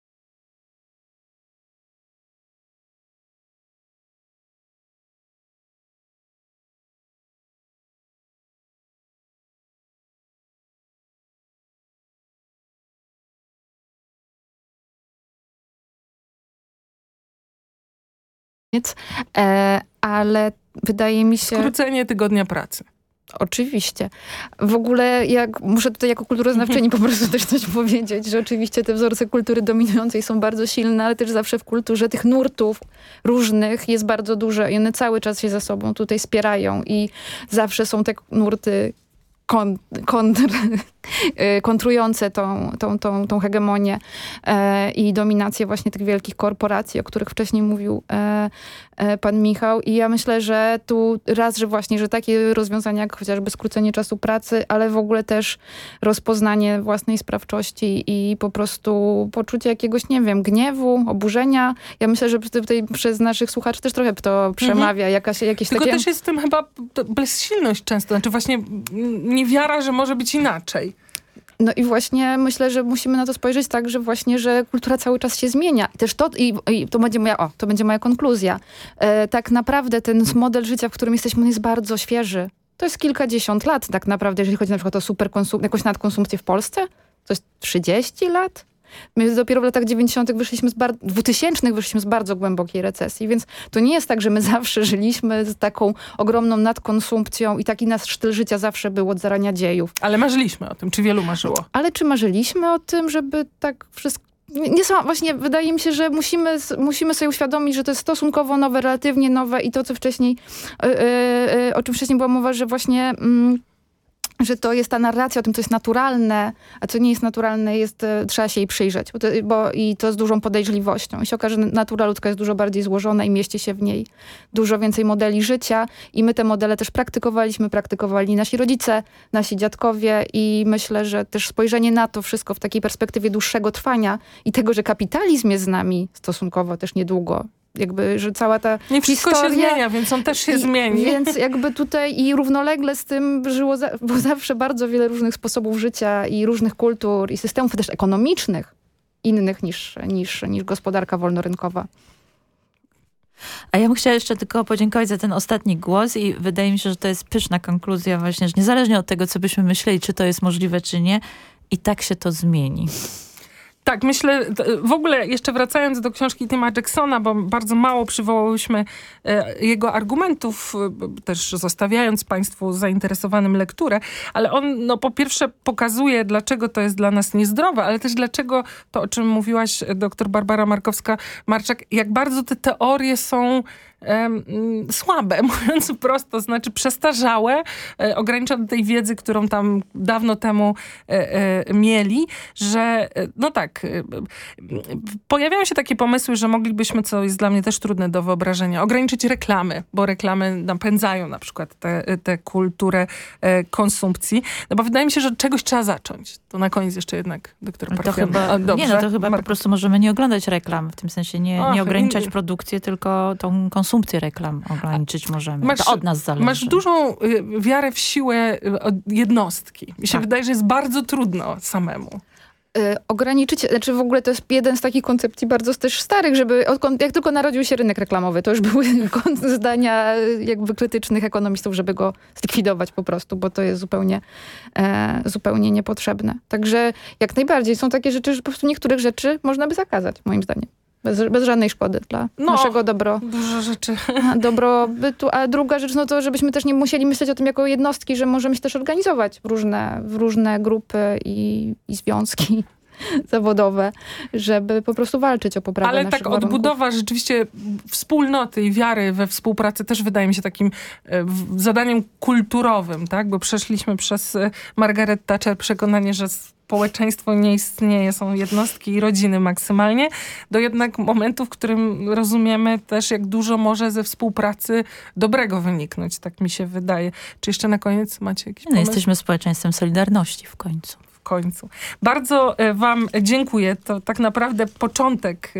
S19: Koniec, e, ale wydaje mi się...
S17: Skrócenie tygodnia pracy.
S19: Oczywiście. W ogóle jak, muszę tutaj jako kulturoznawczyni po prostu też coś powiedzieć, że oczywiście te wzorce kultury dominującej są bardzo silne, ale też zawsze w kulturze tych nurtów różnych jest bardzo dużo i one cały czas się ze sobą tutaj spierają i zawsze są te nurty kon, kontr, kontrujące tą, tą, tą, tą hegemonię e, i dominację właśnie tych wielkich korporacji, o których wcześniej mówił e, e, pan Michał. I ja myślę, że tu raz, że właśnie, że takie rozwiązania jak chociażby skrócenie czasu pracy, ale w ogóle też rozpoznanie własnej sprawczości i po prostu poczucie jakiegoś, nie wiem, gniewu, oburzenia. Ja myślę, że tutaj przez naszych słuchaczy też trochę to przemawia. Mhm. Jakaś, jakieś
S17: Tylko
S19: takie...
S17: też jest w tym chyba bezsilność często. Znaczy właśnie niewiara, że może być inaczej.
S19: No i właśnie myślę, że musimy na to spojrzeć tak, że właśnie, że kultura cały czas się zmienia. I też to, i, i to będzie moja, o, to będzie moja konkluzja. E, tak naprawdę ten model życia, w którym jesteśmy, jest bardzo świeży. To jest kilkadziesiąt lat tak naprawdę, jeżeli chodzi na przykład o superkonsum jakąś nadkonsumpcję w Polsce. To jest 30 lat? My dopiero w latach 90. wyszliśmy z 2000 wyszliśmy z bardzo głębokiej recesji, więc to nie jest tak, że my *laughs* zawsze żyliśmy z taką ogromną nadkonsumpcją i taki nasz styl życia zawsze był od zarania dziejów.
S17: Ale marzyliśmy o tym, czy wielu marzyło?
S19: Ale czy marzyliśmy o tym, żeby tak wszystko nie są, właśnie wydaje mi się, że musimy, musimy sobie uświadomić, że to jest stosunkowo nowe, relatywnie nowe i to, co wcześniej, yy, yy, o czym wcześniej była mowa, że właśnie yy, że to jest ta narracja o tym, co jest naturalne, a co nie jest naturalne, jest, e, trzeba się jej przyjrzeć. Bo, to, bo I to z dużą podejrzliwością. I się okaże, że natura ludzka jest dużo bardziej złożona i mieści się w niej dużo więcej modeli życia. I my te modele też praktykowaliśmy, praktykowali nasi rodzice, nasi dziadkowie i myślę, że też spojrzenie na to wszystko w takiej perspektywie dłuższego trwania i tego, że kapitalizm jest z nami stosunkowo też niedługo, jakby, że cała ta
S17: Nie wszystko
S19: historia,
S17: się zmienia, więc on też się
S19: i,
S17: zmieni.
S19: Więc jakby tutaj i równolegle z tym żyło za, było zawsze bardzo wiele różnych sposobów życia i różnych kultur i systemów też ekonomicznych innych niż, niż, niż gospodarka wolnorynkowa.
S18: A ja bym chciała jeszcze tylko podziękować za ten ostatni głos i wydaje mi się, że to jest pyszna konkluzja właśnie, że niezależnie od tego, co byśmy myśleli, czy to jest możliwe, czy nie, i tak się to zmieni.
S17: Tak, myślę, w ogóle jeszcze wracając do książki Tima Jacksona, bo bardzo mało przywołałyśmy e, jego argumentów, e, też zostawiając Państwu zainteresowanym lekturę, ale on no, po pierwsze pokazuje, dlaczego to jest dla nas niezdrowe, ale też dlaczego to, o czym mówiłaś, doktor Barbara Markowska-Marczak, jak bardzo te teorie są Słabe, *laughs* mówiąc prosto, znaczy przestarzałe, e, ogranicza do tej wiedzy, którą tam dawno temu e, e, mieli, że no tak, pojawiają się takie pomysły, że moglibyśmy, co jest dla mnie też trudne do wyobrażenia, ograniczyć reklamy, bo reklamy napędzają na przykład tę kulturę konsumpcji, no bo wydaje mi się, że czegoś trzeba zacząć. To na koniec jeszcze jednak doktor
S18: to chyba, Nie, no to chyba po prostu możemy nie oglądać reklam, w tym sensie nie, nie ograniczać produkcji, tylko tą konsumpcję konsumpcję reklam ograniczyć możemy. Masz, to od nas zależy.
S17: Masz dużą y, wiarę w siłę y, jednostki. Mi się tak. wydaje, że jest bardzo trudno samemu
S19: y, ograniczyć, znaczy w ogóle to jest jeden z takich koncepcji bardzo też starych, żeby odkąd, jak tylko narodził się rynek reklamowy, to już były *laughs* zdania jakby krytycznych ekonomistów, żeby go zlikwidować po prostu, bo to jest zupełnie, e, zupełnie niepotrzebne. Także jak najbardziej są takie rzeczy, że po prostu niektórych rzeczy można by zakazać, moim zdaniem. Bez, bez żadnej szkody dla no, naszego dobro.
S17: Dużo rzeczy.
S19: Dobrobytu. A druga rzecz, no to żebyśmy też nie musieli myśleć o tym jako jednostki, że możemy się też organizować w różne, w różne grupy i, i związki *laughs* zawodowe, żeby po prostu walczyć o poprawę
S17: Ale tak
S19: warunków.
S17: odbudowa rzeczywiście wspólnoty i wiary we współpracy też wydaje mi się takim e, zadaniem kulturowym, tak? Bo przeszliśmy przez e, Margaret Thatcher przekonanie, że społeczeństwo nie istnieje, są jednostki i rodziny maksymalnie, do jednak momentu, w którym rozumiemy też, jak dużo może ze współpracy dobrego wyniknąć, tak mi się wydaje. Czy jeszcze na koniec macie jakiś no, pomysł?
S18: Jesteśmy społeczeństwem Solidarności w końcu
S17: końcu. Bardzo e, wam dziękuję. To tak naprawdę początek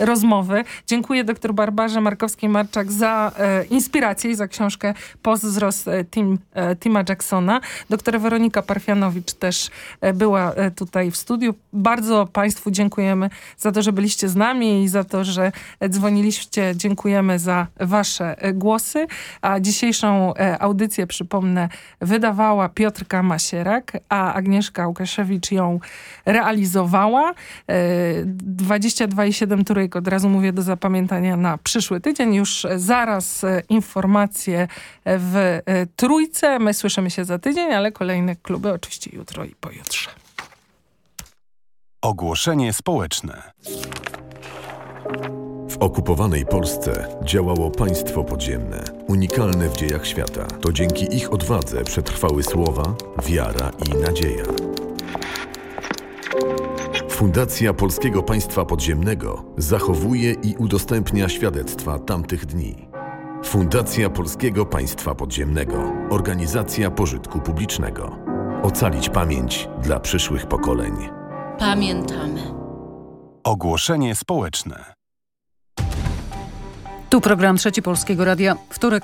S17: e, rozmowy. Dziękuję dr Barbarze Markowskiej-Marczak za e, inspirację i za książkę Pozdrost Tim, Tima Jacksona. Doktor Weronika Parfianowicz też była tutaj w studiu. Bardzo państwu dziękujemy za to, że byliście z nami i za to, że dzwoniliście. Dziękujemy za wasze głosy. A dzisiejszą audycję, przypomnę, wydawała Piotrka Masierak, a Agnieszka Łukaszewska Łukaszewicz ją realizowała. 22,7 trójek od razu mówię do zapamiętania na przyszły tydzień. Już zaraz informacje w trójce. My słyszymy się za tydzień, ale kolejne kluby oczywiście jutro i pojutrze.
S2: Ogłoszenie społeczne.
S23: W okupowanej Polsce działało państwo podziemne, unikalne w dziejach świata. To dzięki ich odwadze przetrwały słowa, wiara i nadzieja. Fundacja Polskiego Państwa Podziemnego zachowuje i udostępnia świadectwa tamtych dni. Fundacja Polskiego Państwa Podziemnego, organizacja pożytku publicznego. Ocalić pamięć dla przyszłych pokoleń.
S24: Pamiętamy.
S2: Ogłoszenie społeczne.
S3: Tu program Trzeci Polskiego Radia. Wtorek,